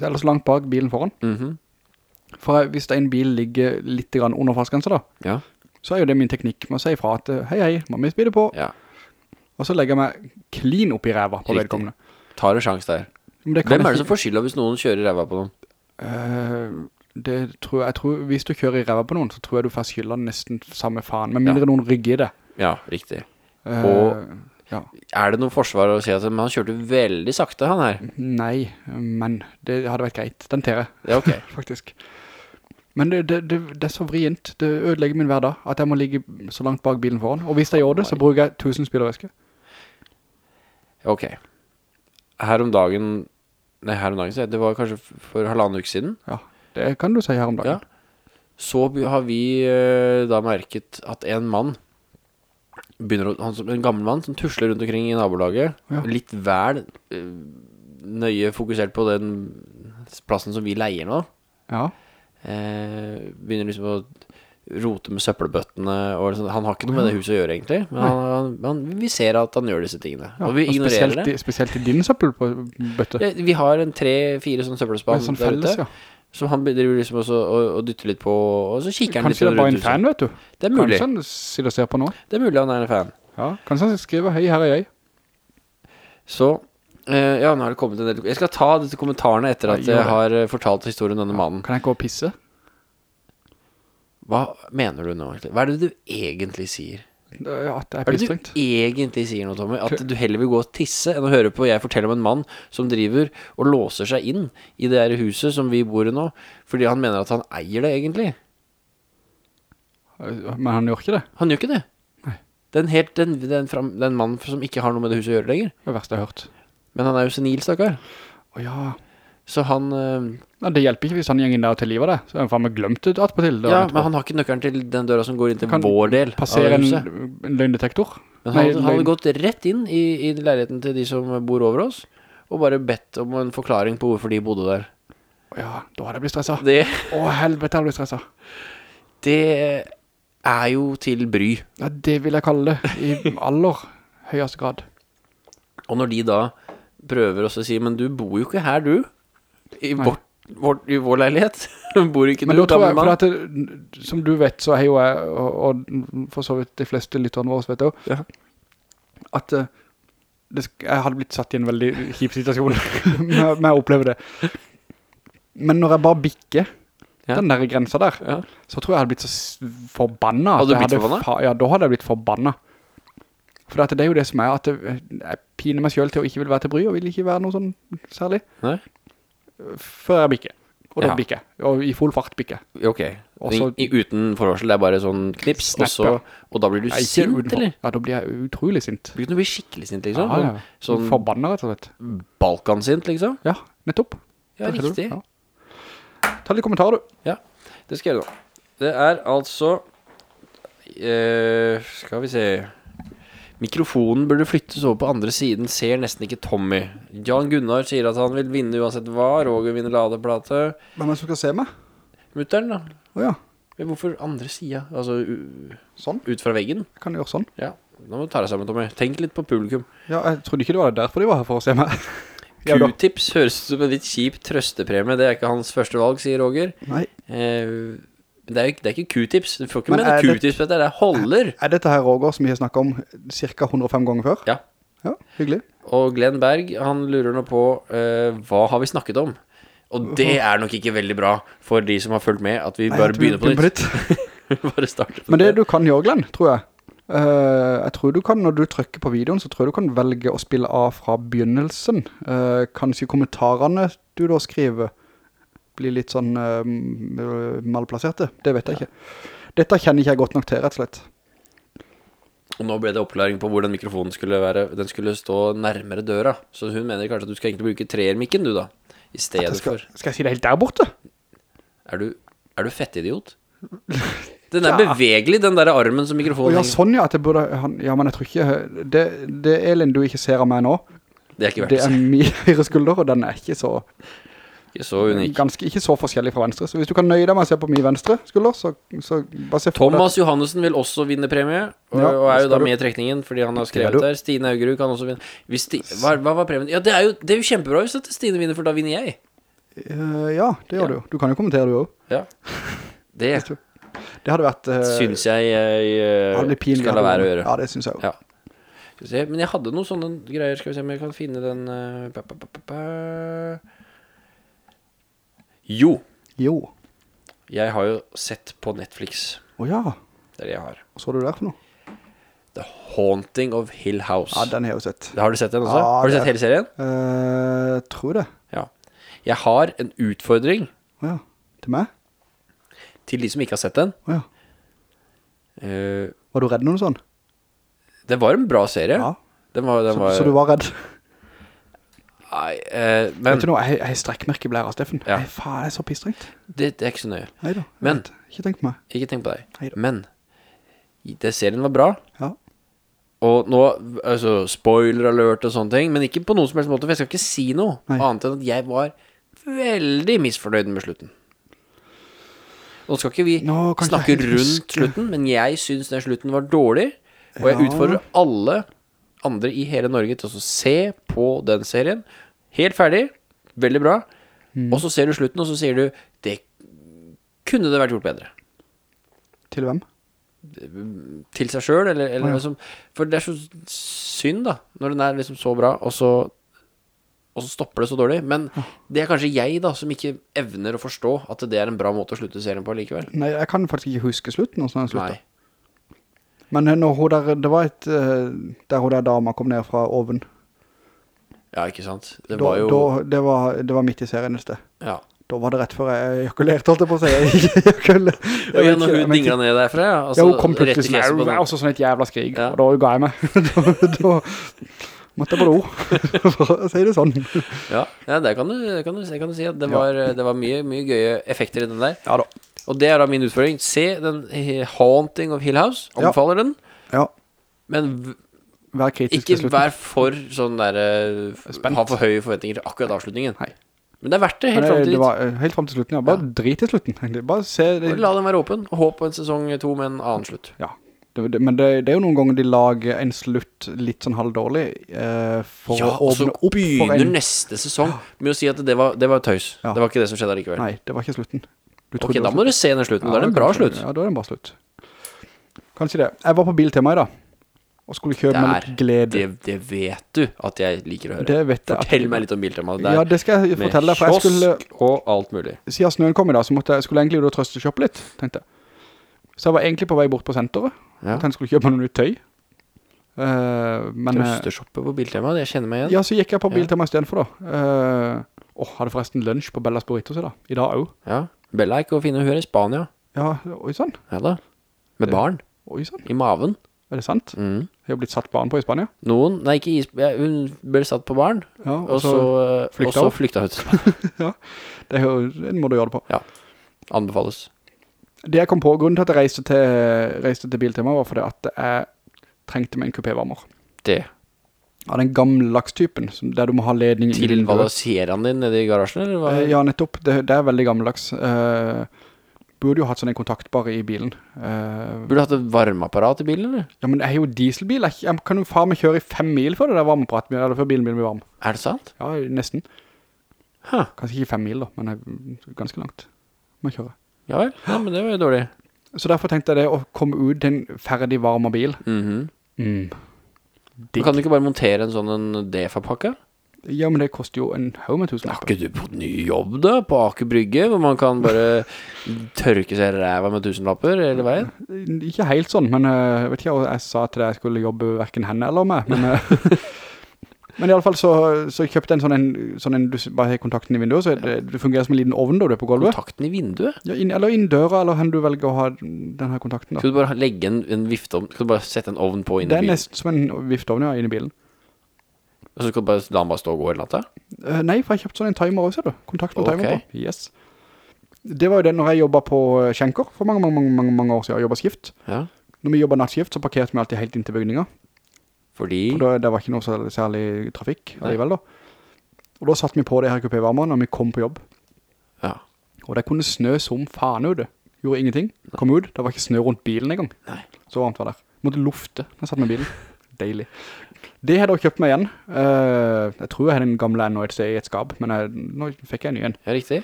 eller så langt bak bilen foran. Mhm. For hvis det er en bil ligger litt grann under fartsgrensa da, Ja, så er jo det min teknikk med å si ifra at eh, hei hei, må vi spide på. ja Og så legger jeg meg clean opp i ræva på Riktig. vedkommende. Tar du sjans der Hvem er det som får skylda hvis noen kjører ræva på noen? Eh, det tror jeg, jeg tror, hvis du kjører i ræva på noen, så tror jeg du får skylda nesten samme faen, med mindre noen rygger i det. Ja, riktig. Uh, Og- ja. Er det noen forsvar å si at men han kjørte veldig sakte, han her? Nei, men det hadde vært greit. Den ter jeg, Det er faktisk. Men det, det, det, det er så vrient. Det ødelegger min hverdag, at jeg må ligge så langt bak bilen foran. Og hvis jeg gjør det, så bruker jeg 1000 spillervæske. Ok. Her om dagen Nei, her om dagen. Det var kanskje for halvannen uke siden. Ja, det kan du si her om dagen. Ja. Så har vi eh, da merket at en mann begynner han som, En gammel mann som tusler rundt omkring i nabolaget. Ja. Litt vel eh, nøye fokusert på den plassen som vi leier nå. Ja. Eh, begynner liksom å rote med søppelbøttene sånn. Han har ikke noe med det huset å gjøre, egentlig. Men han, han, vi ser at han gjør disse tingene. Ja, og vi ignorerer spesielt, det. spesielt i din søppelbøtte. Ja, Vi har en 3-4 sånn søppelspann sånn der ute. ja. Som han driver liksom også og, og dytter litt på, og så kikker han litt Kanskje det er bare en fan, vet du. Det er mulig. Kanskje han sitter og ser på nå. Det er mulig han er en fan. Ja, kanskje han skriver hei, her er jeg. Så eh, Ja, nå har det kommet en del Jeg skal ta disse kommentarene etter at jeg har eh, fortalt historien om denne mannen. Kan jeg gå og pisse? Hva mener du nå, egentlig? Hva er det du egentlig sier? Ja, det er Hva er det du egentlig sier nå, Tommy? At du heller vil gå og tisse enn å høre på jeg forteller om en mann som driver og låser seg inn i det her huset som vi bor i nå, fordi han mener at han eier det egentlig. Men han gjør ikke det. Han gjør ikke det. Nei. Den, helt, den, den, fram, den mannen som ikke har noe med det huset å gjøre lenger. Det er det verste jeg har hørt. Men han er jo senil, stakkar. Å ja. Så han eh, Nei, det hjelper ikke hvis han gjenger inn der tar livet det. Så han faen meg glemt det attpåtil. til. Ja, men han har ikke nøkkelen til den døra som går inn til Kan vår del av Passerer en, en løgndetektor. Men han, Nei, han hadde gått rett inn i, i leiligheten til de som bor over oss, og bare bedt om en forklaring på hvorfor de bodde der. Ja, da hadde jeg blitt stresset. Det, Å helvete, jeg blitt stresset. det er jo til bry. Ja, det vil jeg kalle det. I aller høyeste grad. Og når de da prøver å si, men du bor jo ikke her, du. I, vårt, vårt, i vår leilighet. bor ikke Men du, gammel mann. det, som du vet, så er jo jeg, og, og for så vidt de fleste lytterne våre vet også, Ja. at eh, det, jeg hadde blitt satt i en veldig kjip situasjon med, med å oppleve det. Men når jeg bare bikker Ja. den der grensa der, Ja. så tror jeg jeg hadde blitt så forbanna. Hadde du blitt forbanna? Ja, da hadde jeg blitt forbanna. For det er jo det som er, at jeg piner meg selv til å ikke vil være til bry, og vil ikke være noe sånn særlig, Nei? Før jeg bikker. Og da Ja. bikker jeg, og i full fart bikker jeg. Ok. Også, I, uten forvarsel, det er bare sånn knips, og, så, og da blir du er sint, utenfor- eller? Ja, da blir jeg utrolig sint. Blir du bli skikkelig sint, liksom? Ja, ja. Sånn, Sånn sånn rett og slett. Balkansint, liksom? Ja, nettopp. Ja, Det riktig. ja. Ta litt kommentarer, du. Ja, det skal jeg gjøre nå. Det er altså eh, Skal vi se Mikrofonen burde flyttes over på andre siden, ser nesten ikke Tommy. Jan Gunnar sier at han vil vinne uansett hva. Roger vinner ladeplate. Hvem er det som skal se meg? Mutteren, da. Åja, Men Hvorfor andre sida? Altså sånn. ut fra veggen? Kan du gjøre sånn? Ja. Nå må du ta deg sammen, Tommy. Tenk litt på publikum. Ja, jeg trodde ikke det var derfor de var her for å se meg. Q-tips høres ut som en litt kjip trøstepremie. Det er ikke hans første valg, sier Roger. Nei. Eh, det er ikke- det er ikke Q-tips. Du får ikke med det- Q-tips dette. Det er holder. Er dette her Roger som vi har snakket om cirka 105 ganger før? Ja. Ja, hyggelig. Og Glenn Berg, han lurer nå på uh, hva har vi snakket om? Og det er nok ikke veldig bra for de som har følt med, at vi Nei, bare begynner på nytt. nytt. bare starter på Men det du kan gjøre, Glenn, tror jeg. Uh, jeg tror du kan, når du trykker på videoen, så tror jeg du kan velge å spille av fra begynnelsen. Uh, kanskje kommentarene du da skriver blir litt sånn uh, malplasserte. Det vet jeg ikke. Dette kjenner ikke jeg godt nok til, rett og slett. Og nå ble det opplæring på hvordan mikrofonen skulle være. Den skulle stå nærmere døra. Så hun mener kanskje at du skal egentlig bruke treermikken, du da. I stedet skal, for. skal jeg si det helt der borte? Er du, er du fettidiot? Den er bevegelig, den der armen som mikrofonen ja, sånn ja, at jeg burde, han, ja, men jeg tror ikke, det, det Elin du ikke ser av meg nå, Det er det er det. min høyre skulder, og den er ikke så, Ikke så unik. ganske, ikke så forskjellig fra venstre. Så hvis du kan nøye deg med å se på mye venstre skulder, så, så bare se for. Thomas Johannessen vil også vinne premie, og, Ja, og er jo da med i trekningen fordi han har skrevet der. Stine Augerud kan også vinne. Sti hva, hva var premien? Ja, det er, jo, det er jo kjempebra hvis Stine vinner, for da vinner jeg. Uh, ja, det gjør Ja. du jo. Du kan jo kommentere du også. Ja. Det Det hadde vært... uh, synes jeg jeg eh, skal la være å gjøre. Ja, det synes jeg jo. Ja. Men jeg hadde noen sånne greier. Skal vi se om jeg kan finne den eh, Jo, Jo. Jeg har jo sett på Netflix. Åja, Det er det jeg har. hva så du der for noe? The Haunting of Hill House. Ja, den har jeg jo sett. Har du sett den også? Ja, har du sett hele serien? Jeg tror det. Ja. Jeg har en utfordring Åja, til meg? til de som ikke har sett den. Åja, Uh, var du redd noe sånn? det var en bra serie. Ja. Den var, den Så, var, så du var redd? Nei, eh, men Vet du noe, jeg, jeg strekkmerker blæra, Steffen. Ja. Jeg, faen, jeg er så pistrengt. det, det er ikke så nøye. Neida, Men- vet. Ikke tenk på meg. Ikke tenk på deg. Neida. Men det serien var bra. Ja. Og nå, altså, spoiler alert og sånne ting, men ikke på noen som helst måte, for jeg skal ikke si noe Nei. annet enn at jeg var veldig misfornøyd med slutten. Nå skal ikke vi Nå snakke rundt slutten, men jeg synes den slutten var dårlig, og jeg Ja. utfordrer alle andre i hele Norge til å se på den serien. Helt ferdig, veldig bra, Mm. og så ser du slutten, og så sier du, det kunne det vært gjort bedre Til hvem? til seg sjøl, eller, eller oh, ja. liksom For det er så synd, da, når den er liksom så bra, og så Og så stopper det så dårlig. Men det er kanskje jeg, da, som ikke evner å forstå at det er en bra måte å slutte serien på likevel. Nei, jeg kan faktisk ikke huske slutten, slutta. Nei. Men når hun der, det var et, eh, der hun der dama kom ned fra oven. Ja, ikke sant. Det Da, var jo da, det, var, det var midt i serien et sted. Ja. Da var det rett før jeg ejakulerte, holdt jeg på å si. Jeg. Og igjen, når hun dinglet ned derfra, ja. Altså, Ja, hun kom plutselig sånn, den. var også sånn et jævla skrig, Ja. og da ga jeg meg. da, da måtte jeg på do, for å si det sånn. Ja, ja det kan du, kan du, kan du si. Det var, det var mye, mye gøye effekter i den der. Ja da. Og det er da min utfordring. Se den Haunting of Hill House. Anbefaler den. Ja, Men vær kritisk Ikke til vær for sånn der eh, Spent. Ha for høye forventninger til akkurat avslutningen. Nei. Men det er verdt det, helt fram det, til dit. var eh, helt frem til slutten, ja. Bare drit i slutten, egentlig. Bare se det. La den være åpen, og håp på en sesong to med en annen slutt. Ja. Det, det, men det, det er jo noen ganger de lager en slutt litt sånn halvdårlig eh, for Ja, å og så åpne opp for begynner en... neste sesong med å si at det var, det var tøys. Ja. Det var ikke det som skjedde likevel Nei, det var ikke slutten. Du Ok, da må du se den slutten. da er det en bra slutt. Ja, da er det en bra slutt. Kanskje det. Jeg var på Biltema i dag, og skulle kjøpe meg litt glede. det, det vet du at jeg liker å høre. Det vet jeg. at- Fortell meg litt om biltema. Det Ja, det skal jeg fortelle deg, skulle, kiosk og alt mulig. siden snøen kom i dag, så jeg, skulle jeg egentlig trøste trøsteshoppe litt, tenkte jeg. Så jeg var egentlig på vei bort på senteret, Ja. tenkte jeg skulle kjøpe noe nytt tøy. Uh, men, eh, Trøsteshoppe på biltema, det kjenner meg igjen. ja, så gikk jeg på Ja. I stedet for da. Eh, Åh, hadde forresten lunsj på Bellas Burritos i dag. I dag også. Ja. Bella er ikke å finne, hun er i Spania. Ja, oi sann. Ja da. Med barn. Oi sann. I maven. Er det sant? Mm. Jeg har blitt satt barn på i Spania. Noen, nei ikke i, Spania, hun ble satt på barn, Ja, og så, flykta og så hun. flykta hun Spania. det er jo en måte å gjøre det på. Ja, Anbefales. Det jeg kom på, grunnen til at jeg reiste til, reiste til Biltema var fordi at jeg trengte meg en kupévarmer. Det. Av den gamle lakstypen, der du må ha ledning i Til vinduet. Valasieraen din nede i garasjen, eller hva? Eh, Ja, nettopp. Det, det er veldig gammeldags. Uh, burde jo hatt sånn en kontaktbar i bilen. Uh, Burde du hatt et varmeapparat i bilen, eller? ja, men jeg er jo dieselbil. Jeg, jeg kan jo faen meg kjøre i fem mil før det der varmeapparatet eller før bilen min blir varm. Er det sant? Ja, nesten. Huh. Kanskje ikke fem mil da, men jeg, ganske langt. Må kjøre. Ja vel? Ja, men det var jo dårlig. Så derfor tenkte jeg det, å komme ut til en ferdig varma bil. Mhm. Mm. Men Kan du ikke bare montere en sånn en DEFA-pakke? Ja, men det koster jo en haug med Har tusenlapper. ikke du fått ny jobb da, på Aker Brygge, hvor man kan bare tørke seg ræva med tusenlapper hele veien? Ikke helt sånn, men eh, jeg vet ikke jeg sa til deg jeg skulle jobbe hverken henne eller meg, men, eh, men i alle fall så, så kjøpte jeg en sånn en, sånn en du bare har kontakten i vinduet, så det, det fungerer som en liten ovn da du er på gulvet. Kontakten i vinduet? Ja, inn, eller inn døra, eller hvem du velger å ha den her kontakten da. Skal du bare legge en, en viftovn, skal du bare sette en ovn på inn Det er nesten som en viftovn, ja, inn i bilen. Og så skal du bare la den bare stå og gå hele natta? Uh, nei, for jeg kjøpte sånn en timer også, ser du. Kontakt med okay. timer på. Yes. Det var jo det når jeg jobbet på eh, Schenker for mange, mange, mange, mange, år siden, og jobbet skift. Ja. Når vi jobbet nattskift, så parkerte vi alltid helt inn til bygninga. Fordi For det, det var ikke noe særlig, særlig trafikk Nei. alligevel da. Og da satt vi på det her kupévarmeren når vi kom på jobb. Ja. Og det kunne snø som faen ut. Gjorde ingenting. Kom ut, det var ikke snø rundt bilen engang. Nei. Så varmt var det. Måtte lufte når jeg satt med bilen. Deilig. Det har jeg kjøpt meg igjen. Uh, jeg tror jeg har en gamle ennå et sted i et skap, men jeg, nå fikk jeg en ny en. Ja, riktig.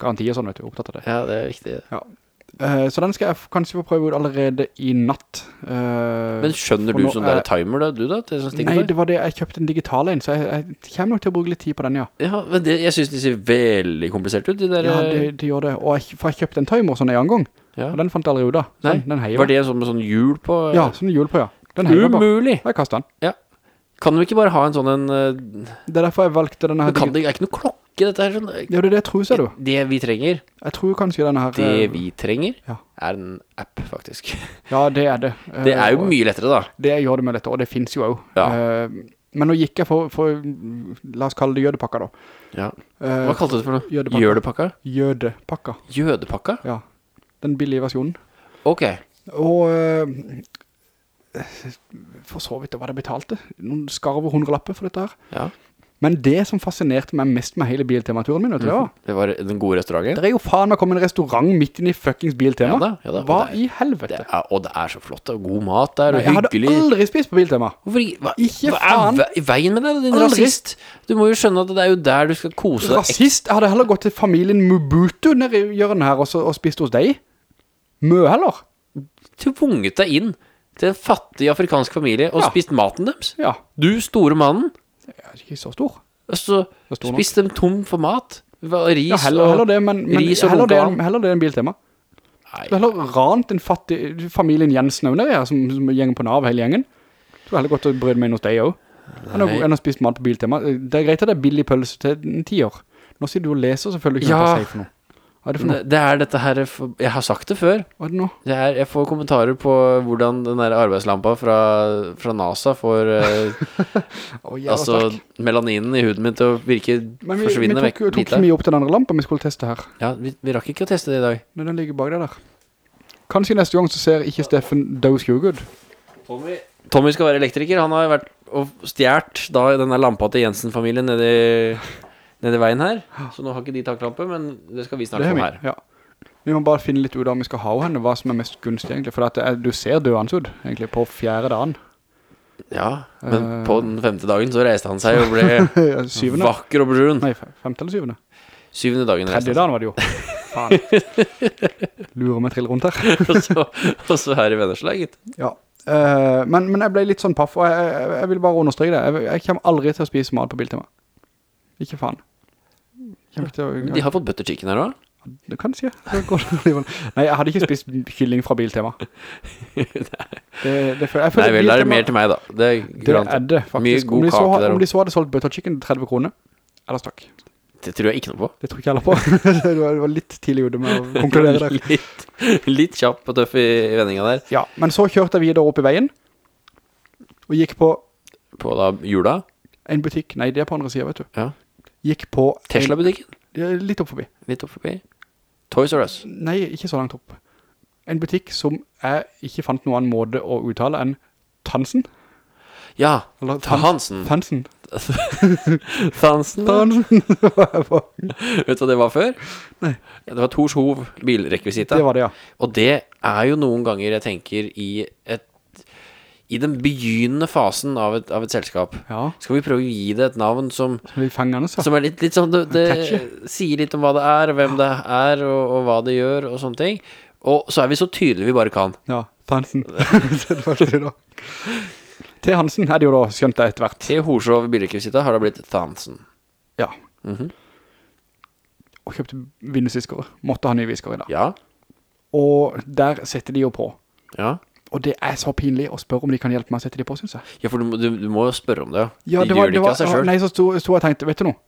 Garanti og sånn, vet du, opptatt av det. Ja, det er riktig. Eh, så den skal jeg kanskje få prøve ut allerede i natt. uh, Men skjønner du nå sånn er- der timer da, du da? Nei, det var det, jeg kjøpte en digital en, så jeg, jeg kommer nok til å bruke litt tid på den, ja. Ja, men det, jeg synes de ser veldig komplisert ut, de der... Ja, det, de gjør det. Og jeg, for jeg kjøpte en timer sånn en annen gang, ja. og den fant jeg aldri ut da den, den heier. var det en sånn med sånn hjul på? Ja, sånn hjul på, ja. Den. Umulig! Jeg kastet den. Ja. Kan du ikke bare ha en sånn en... uh... Det er derfor jeg valgte denne her. Det kan det, er ikke noe klokke dette her sånn... Ja, det er det jeg tror, ser du. Det vi trenger, Jeg tror kanskje denne her... det eh, vi trenger, Ja. er en app faktisk. Ja, det er det. Det er jo Eh, mye lettere da. Det gjør det med dette, og det finnes jo også. Ja. Eh, men nå gikk jeg for, for, la oss kalle det jødepakka da. Ja. Hva kalte du det for noe? Jødepakka. Jødepakka? Jødepakka, Jødepakka? ja. Den billige versjonen. Ok. Og for så vidt, hva det betalte. Noen skarve hundrelapper for dette her. Ja. Men det som fascinerte meg mest med hele biltematuren min, vet du det var? Det var den gode restauranten. Det er jo faen meg kommet en restaurant midt inn i fuckings biltema. Ja da, ja da, Hva er- i helvete? Det er, og det er så flott, og god mat der, og Nei, jeg hadde aldri spist på biltema. Hvorfor? Hva, Ikke hva faen. er ve- i veien med deg, din Aldri. rasist? Du må jo skjønne at det er jo der du skal kose deg. Rasist? Jeg hadde heller gått til familien Mubutu nede i hjørnet her og, så, og spist hos deg. Mø heller. Du vunget deg inn til en fattig afrikansk familie og Ja. spist maten deres. Ja, Du store mannen, er ikke så stor. og så Så stor nok. spist dem tom for mat. Ris Ja, heller, heller det, men, men ris heller, det, heller det enn biltema. Nei, Du heller rant en fattig familien Jensen under her, som, som gjenger på Nav hele gjengen. Du har heller gått og brød meg hos deg også. Å- Nei. enn å spist mat på biltema. Det er greit at det er billig pølse til en tiår. Nå sier du og leser, selvfølgelig ikke Ja. på seg for noe. Hva er det for noe? det, det er dette her Jeg har sagt det før. Hva er det nå? Det er, jeg får kommentarer på hvordan den der arbeidslampa fra, fra NASA får eh, Å, jævla altså sterk. melaninen i huden min til å virke Men vi, vi forsvinne tok, vekk tok litt. mye opp til den andre lampen vi skulle teste her. Ja, vi, vi rakk ikke å teste det i dag. Men den ligger bak deg der. Kanskje neste gang så ser ikke Steffen Dose Good. Tommy. Tommy skal være elektriker. Han har vært og stjert da denne lampa til Jensen-familien nedi, nedi veien her. Så nå har ikke de taklampe, men det skal vi snakke om her. ja. Vi må bare finne litt ut om vi skal ha henne, hva som er mest gunstig egentlig. For er, du ser døende ut, egentlig, på fjerde dagen. Ja, men uh, på den femte dagen så reiste han seg og ble Syvende? vakker og brun. Nei, femte eller syvende? Syvende dagen reiste Tredje han dagen var det jo. Faen. Lurer meg trill rundt her. og, så, og så her i Vennesla, gitt. Ja. Uh, men, men jeg ble litt sånn paff, og jeg, jeg, jeg vil bare understreke det. Jeg, jeg kommer aldri til å spise mat på Biltema. Ikke faen. Kommer ikke til å... De har fått butter chicken her også. Det kan jeg si. Det. Nei, jeg hadde ikke spist kylling fra Biltema. Det, det, jeg Nei vel, da er det Biltema- mer til meg da. Det er Det er det, faktisk. Om, de så, om de så hadde solgt butter chicken til 30 kroner, eller stakk. Det tror jeg ikke noe på. Det tror ikke heller på. det var, litt tidlig ute med å konkludere der. litt, litt kjapp og tøff i, i vendinga der. Ja, men så kjørte jeg videre opp i veien, og gikk på På da jula. en butikk, nei, det er på andre siden, vet du. Ja. Gikk på... Tesla-butikken. Litt opp forbi. Litt opp forbi. Toys R Us. Nei, ikke så langt opp. En butikk som jeg ikke fant noen annen måte å uttale enn Tansen. Ja, Eller Ta Hansen. Tansen. Tansen. Tansen. Vet du hva det var før? Nei. Det var Tors Hov bilrekvisita. det var det, ja. Og det er jo noen ganger jeg tenker i et I den begynnende fasen av et, av et selskap Ja, Skal vi prøve å gi det et navn som, så. som er litt, litt sånn Det, det sier litt om hva det er, hvem det er, og, og hva det gjør, og sånne ting. Og så er vi så tydelige vi bare kan. Ja, Hansen da. Til Hansen er det jo da, skjønt det etter hvert. Til Horsov bilrekvisita har det blitt Thansen. Ja. Mhm. Og kjøpte vindusviskere. Måtte ha nye viskere i dag. Ja. Og der setter de jo på. Ja. Og det er så pinlig å spørre om de kan hjelpe meg å sette de på, synes jeg. Ja, for du, du, du må jo spørre om det, Ja, de det var, gjør det det ikke av seg selv. nei, så sto, sto jeg og tenkte, vet du noe?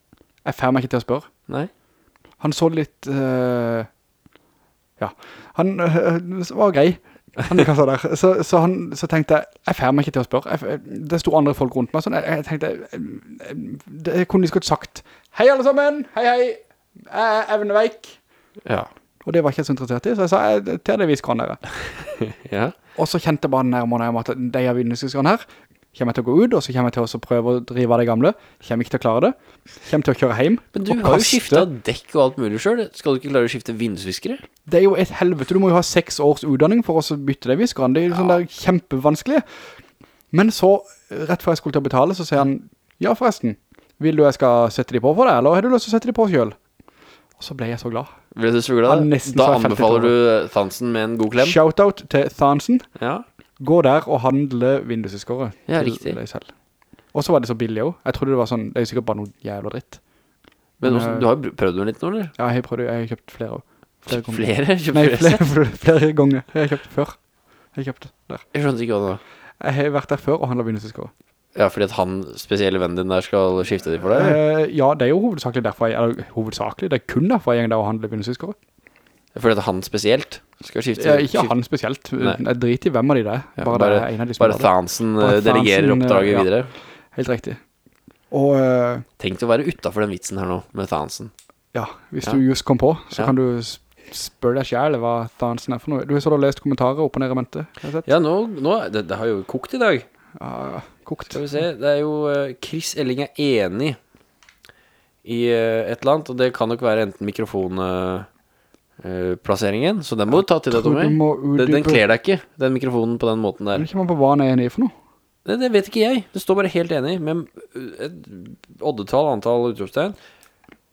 Jeg fer meg ikke til å spørre. Nei. Han så litt, uh, ja, han uh, var grei, han i kassa der. Så, så, han, så tenkte jeg, jeg fer meg ikke til å spørre. Jeg, det sto andre folk rundt meg, sånn, jeg, jeg tenkte, eh, det kunne de skulle sagt, hei alle sammen, hei hei, jeg er evneveik. Ja. Og det var ikke så interessert i, så jeg sa, til det viskeren dere. Ja. Og så kjente jeg bare nærmere nærmere at de av vindusviskerne her kommer jeg til å gå ut, og så kommer jeg til å prøve å drive av det gamle. Kommer ikke til å klare det. Kommer til å kjøre hjem. Men du har jo skiftet dekk og alt mulig selv. Skal du ikke klare å skifte vindusviskere? Det er jo et helvete. Du må jo ha seks års utdanning for å bytte det viskeren. Det er jo sånn der kjempevanskelig. Men så, rett før jeg skulle til å betale, så sier han, ja forresten, vil du jeg skal sette de på for deg, eller har du lyst til å sette de på selv? Og så ble jeg så glad. Ble du så glad? Da så anbefaler du Thansen med en god klem. Shoutout til Thansen. Ja. Gå der og handle vindueseskåret Ja, til riktig. deg selv. Og så var det så billig også. Jeg trodde det var sånn, det er sikkert bare noe jævla dritt. Men Men, også, eh, du har jo prøvd den litt nå, eller? Ja, jeg har prøvd, jeg har kjøpt flere også. Flere. Flere? Kjøpt Nei, flere? flere, ganger. Jeg har kjøpt før. Jeg har kjøpt der. Jeg skjønte ikke hva det var. Jeg har vært der før og handlet vindusviskere. Ja, fordi at han, spesielle vennen din der, skal skifte de for deg? Eh, ja, det er jo hovedsakelig derfor jeg, eller hovedsakelig, det er kun derfor jeg går der og handler året. Fordi at han spesielt skal skifte? Ja, ikke skifte- han spesielt. Nei. Jeg driter i hvem av de det er. Ja, bare, det er en av de som bare. Thansen eh, delegerer oppdraget ja. videre. Helt riktig. Og uh, Tenk å være utenfor den vitsen her nå, med Thansen. ja, hvis Ja. du just kom på, så kan du spør deg selv hva fansen er for noe. Du har så da lest kommentarer opp og ned i mente? Ja, nå, nå det, det har jo kokt i dag. Ja, Ja, kokt. Skal vi se, det er jo eh, Chris Elling er enig i eh, et eller annet, og det kan nok være enten mikrofonplasseringen, så den må du ta til deg, Tommy. Den, den kler deg ikke, den mikrofonen på den måten der. Ikke man på hva han er enig i for noe. Det, det vet ikke jeg. Det står bare helt enig med et oddetall, antall utropstegn.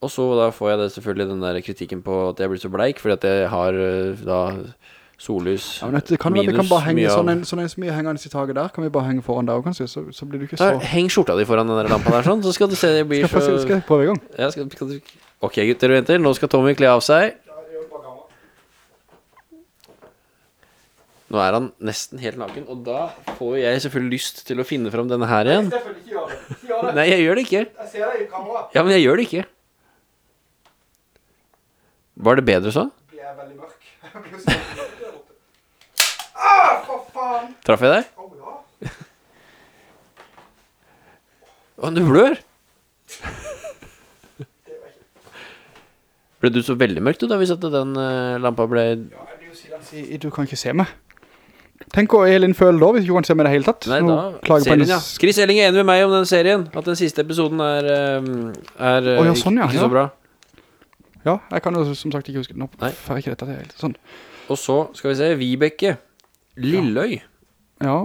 Og så da får jeg det selvfølgelig den der kritikken på at jeg blir så bleik, fordi at jeg har da sollys Ja, men det kan være vi kan bare henge sånn en, sånn en som er hengende i taget der, kan vi bare henge foran der også, kanskje, så, så blir du ikke så... så... Heng skjorta di foran den der lampa der sånn, så skal du se det blir Skal, så... skal jeg prøve i gang? Ja, skal, skal du... Ok, gutter og jenter, nå skal Tommy kle av seg. Nå er han nesten helt naken, og da får jeg selvfølgelig lyst til å finne fram denne her igjen. Steffen, ikke gjør det. Ikke gjør det. Nei, jeg gjør det ikke. Jeg ser deg i kamera. Ja, men jeg gjør det ikke. Var det bedre så? Jeg er veldig mørk. Jeg blir så mørk der borte. Ah, for faen! Traff jeg deg? Å, ja. Å, du blør. Ble du så veldig mørkt da hvis at den eh, lampa ble... Ja, jeg blir jo silens i- Du kan ikke se meg. Tenk hva Elin føler da, hvis du kan se meg i det hele tatt. Nei, Nå da... klager på Serien, hennes- ja. Chris Elling er enig med meg om den serien. At den siste episoden er, eh, er eh, Å, ja, sånn, ja, ikke ja. så bra. Ja, jeg kan jo som sagt ikke huske. Nå Nei. får jeg ikke dette til helt sånn. Og så skal vi se, Vibeke Lilløy. Ja,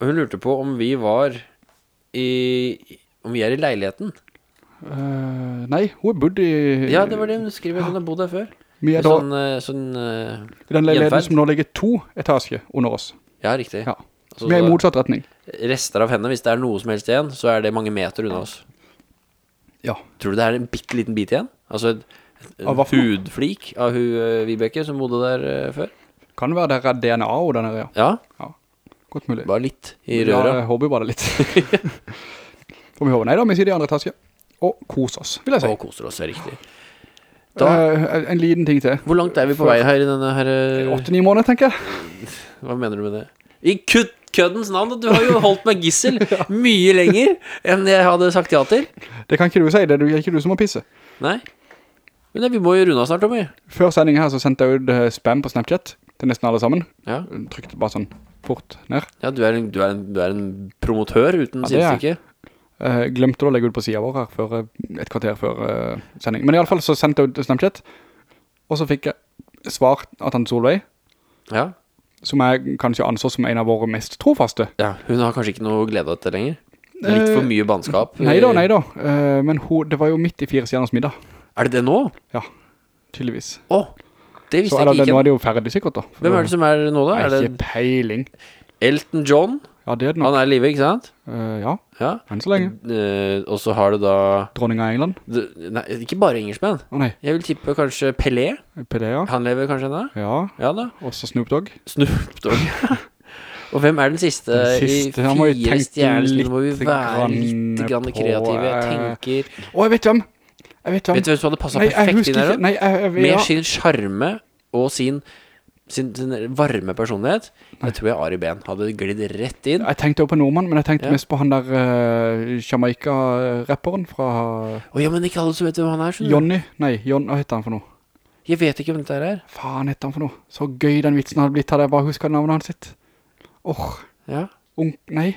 Hun lurte på om vi var i... Om vi er i leiligheten. eh, nei, hun har bodd i... Ja, det var det hun skriver. Hun har bodd der før. Vi er da Sånn, eh, sånn eh, i den leiligheten som nå ligger to etasjer under oss. Ja, riktig. Ja. Altså, Vi er i så- motsatt retning. rester av henne, hvis det er noe som helst igjen, så er det mange meter unna oss. Ja. Tror du det er en bitte liten bit igjen? Altså et, en Av hva for noe? hudflik av hun uh, Vibeke som bodde der eh, før? Kan det være det er DNA og den her, ja. Ja, Godt mulig. bare litt i Ja, jeg håper jo bare litt. Får vi håpe. Nei da, vi sitter i andre etasje. Og kos oss, vil jeg si. Og koser oss, er riktig. Da, Eh, en liten ting til. hvor langt er vi på vei her i denne her eh, 8-9 måneder, tenker jeg. Hva mener du med det? I kutt, køddens navn, du har jo holdt meg gissel mye lenger enn jeg hadde sagt ja til. Det kan ikke du si, det er ikke du som må pisse. Nei. Men det, vi må jo runde av snart, Tommy. Før sendingen her så sendte jeg ut eh, spam på Snapchat til nesten alle sammen. Ja, Trykte bare sånn fort ned. ja du, er en, du, er en, du er en promotør uten Ja, sidestykke. Eh, glemte å legge ut på siden vår her før, eh, et kvarter før uh, sending. Men i alle fall så sendte jeg ut Snapchat, og så fikk jeg svar av tante Solveig, Ja. som jeg kanskje anså som en av våre mest trofaste. Ja, hun har kanskje ikke noe glede av dette lenger. Er litt for mye bannskap. Nei da, nei da. Men hun, det var jo midt i fire stjerners middag. Er det det nå? Ja, tydeligvis. Å, det visste Så jeg det, nå er det jo ferdig sikkert da. Hvem er det som er nå da? Er det ikke peiling. Elton John? Ja, det er det nok. Han er i live, ikke sant? Uh, ja, Ja. enn så lenge. Uh, og så har du da Dronning av England. det- Nei, ikke bare engelskmenn. Å nei, Jeg vil tippe kanskje Pelé. Pelé, ja. Han lever kanskje ennå? Ja, Ja da. også Snoop Dogg. Snoop Dogg. og hvem er den siste, Den siste, i fire? Nå må vi litt være litt grann kreative? på, kreative. Jeg eh, tenker Å, jeg vet hvem! Jeg vet. Vet du hvem som hadde passet Nei, perfekt inn husker her? da? Nei, jeg, jeg, Med ja. sin sjarme og sin, sin, sin varme personlighet. Jeg tror jeg Ari Ben hadde glidd rett inn. Jeg tenkte jo på Norman, men jeg tenkte Ja. mest på han der uh, Jamaica-rapperen fra Å ja, men ikke alle som vet hvem han er. Johnny. Nei, John, hva heter han for noe? Jeg vet ikke hvem dette her er. Faen heter han for noe? Så gøy den vitsen hadde blitt, hadde jeg bare husket navnet hans sitt. Åh, Ja. ung, nei.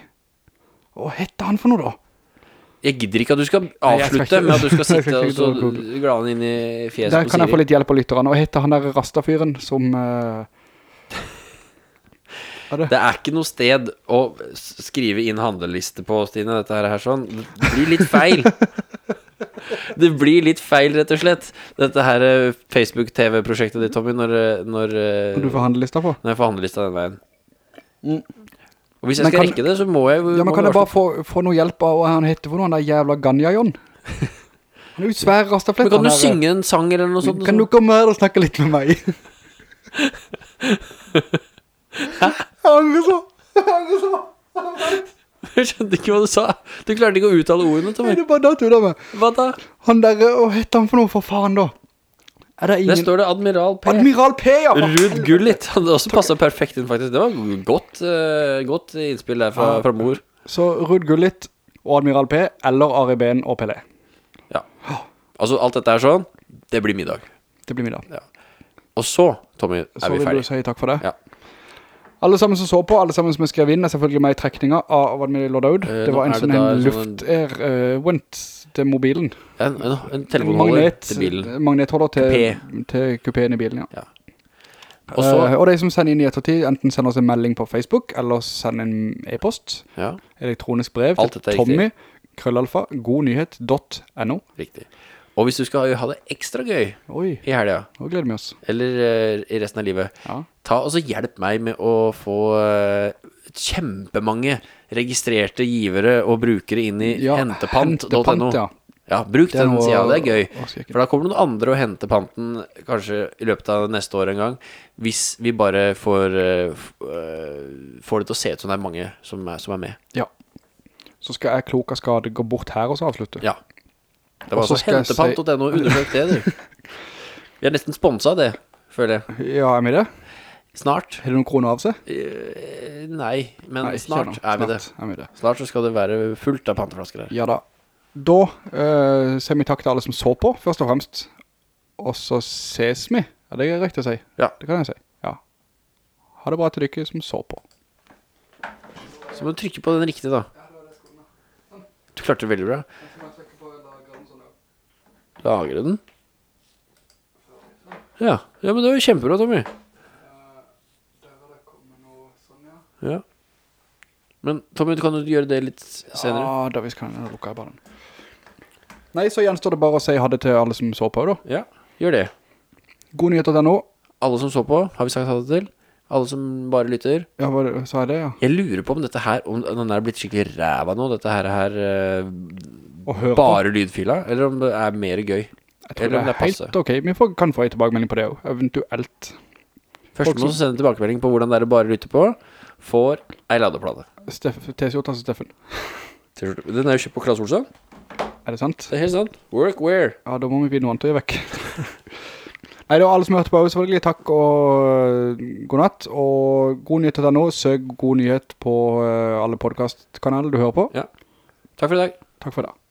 Hva heter han for noe da? Jeg gidder ikke at du skal avslutte ikke- med at du skal sitte og så og glane inn i fjeset Der kan jeg få litt hjelp av lytterne. Hva heter han der rastafyren som... eh, Det er ikke noe sted å skrive inn handleliste på, Stine, dette her er sånn. Det blir litt feil. Det blir litt feil, rett og slett. Dette her eh, Facebook-TV-prosjektet ditt, Tommy, når, eh, når, Du får handlelista på. når jeg får handlelista den veien. Og hvis jeg Men skal kan- rekke det, så må jeg Ja, men kan jeg bare få, få noe hjelp av hva han heter for noe, han der jævla Ganja-Jon? Han er jo svær rastaflett. Men kan du der. synge en sang eller noe sånt? Kan du komme her og snakke litt med meg? Hæ? Jeg angrer så. Jeg angrer så. Jeg skjønte ikke hva du sa. Du klarte ikke å uttale ordene, til meg. det er bare meg. Hva da? Han der, hva heter han for noe for faen da? Det Der står det Admiral P. Admiral P, ja. Rud Gullit. Han også passet perfekt inn, faktisk. Det var godt, uh, godt innspill der fra, fra mor. Så Rud Gullit og Admiral P, eller Ari Ben og Pelé. Ja. Altså, alt dette er sånn, det blir middag. Det blir middag. Ja. Og så, Tommy, Så er vi vil du si takk for det. Ja. Alle sammen som så på, alle sammen som skrev inn, er selvfølgelig med i trekninga av vi lå ut. Eh, det var en sånn da en sånn en- luft er uh, til mobilen. En, en, en telefonholder Magnet, til bilen. magnetholder til, Kupé. til kupéen i bilen, ja. Og så, uh, og de som sender inn i ettertid, enten sender oss en melding på Facebook, eller sender en e-post, ja, elektronisk brev til Tommy, krøllalfa, godnyhet.no. riktig. Og hvis du skal ha det ekstra gøy Oi, i helga, nå gleder vi oss. eller uh, i resten av livet, Ja. Ta og så hjelp meg med å få eh, kjempemange registrerte givere og brukere inn i Ja, hentepant.no. hentepant, ja. Ja, bruk den noe- sida, det er gøy. For da kommer noen andre og henter panten kanskje i løpet av neste år en gang. Hvis vi bare får, uh, får det til å se ut som det er mange som er, som er med. Ja. Så skal jeg klok av skade gå bort her og så avslutte. Ja. Det var altså hentepant.no. Undersøk det, du. Vi er nesten sponsa det, føler jeg. Ja, er vi det? Snart. Har det noen kroner av seg? Eh, Nei, men Nei, ikke snart ennå. er vi det. Snart er vi det. Snart så skal det være fullt av panteflasker her. Ja da. Da eh, sier vi takk til alle som så på, først og fremst. Og så ses vi. Ja, det er riktig å si. Ja. Det kan jeg si. Ja. Ha det bra til dere som så på. Så må du trykke på den riktige, da. Du klarte det veldig bra. Lagre den? Ja. ja, men det var jo kjempebra, Tommy. Ja. Men Tommy, kan du gjøre det litt senere? Ja, da visst kan jeg lukke bare. Nei, så gjenstår det bare å si ha det til alle som så på da. Ja, gjør det. Godnyheter.no. Alle som så på, har vi sagt ha det til? Alle som bare lytter. Ja, bare, sa jeg det, ja? Jeg lurer på om dette her, om den er blitt skikkelig ræva nå, dette her er eh, Og på. bare lydfila, eller om det er mer gøy. Jeg tror Eller det er det er helt ok. Vi får, kan få en tilbakemelding på det også. Eventuelt. Først må du sende tilbakemelding på hvordan det er å bare lytte på, får ei ladeplate. T-skjorta til Steffen. Den er jo kjøpt på Klaas Olsson. Er det sant? Det er helt sant. Workwear. Ja, da må vi finne noe annet å gjøre vekk. Nei, det var alle som hørte på, selvfølgelig. Takk og øh, god natt. Og god nyhet til deg nå. Søk god nyhet på øh, alle podcastkanaler du hører på. Takk for i dag. Takk for det.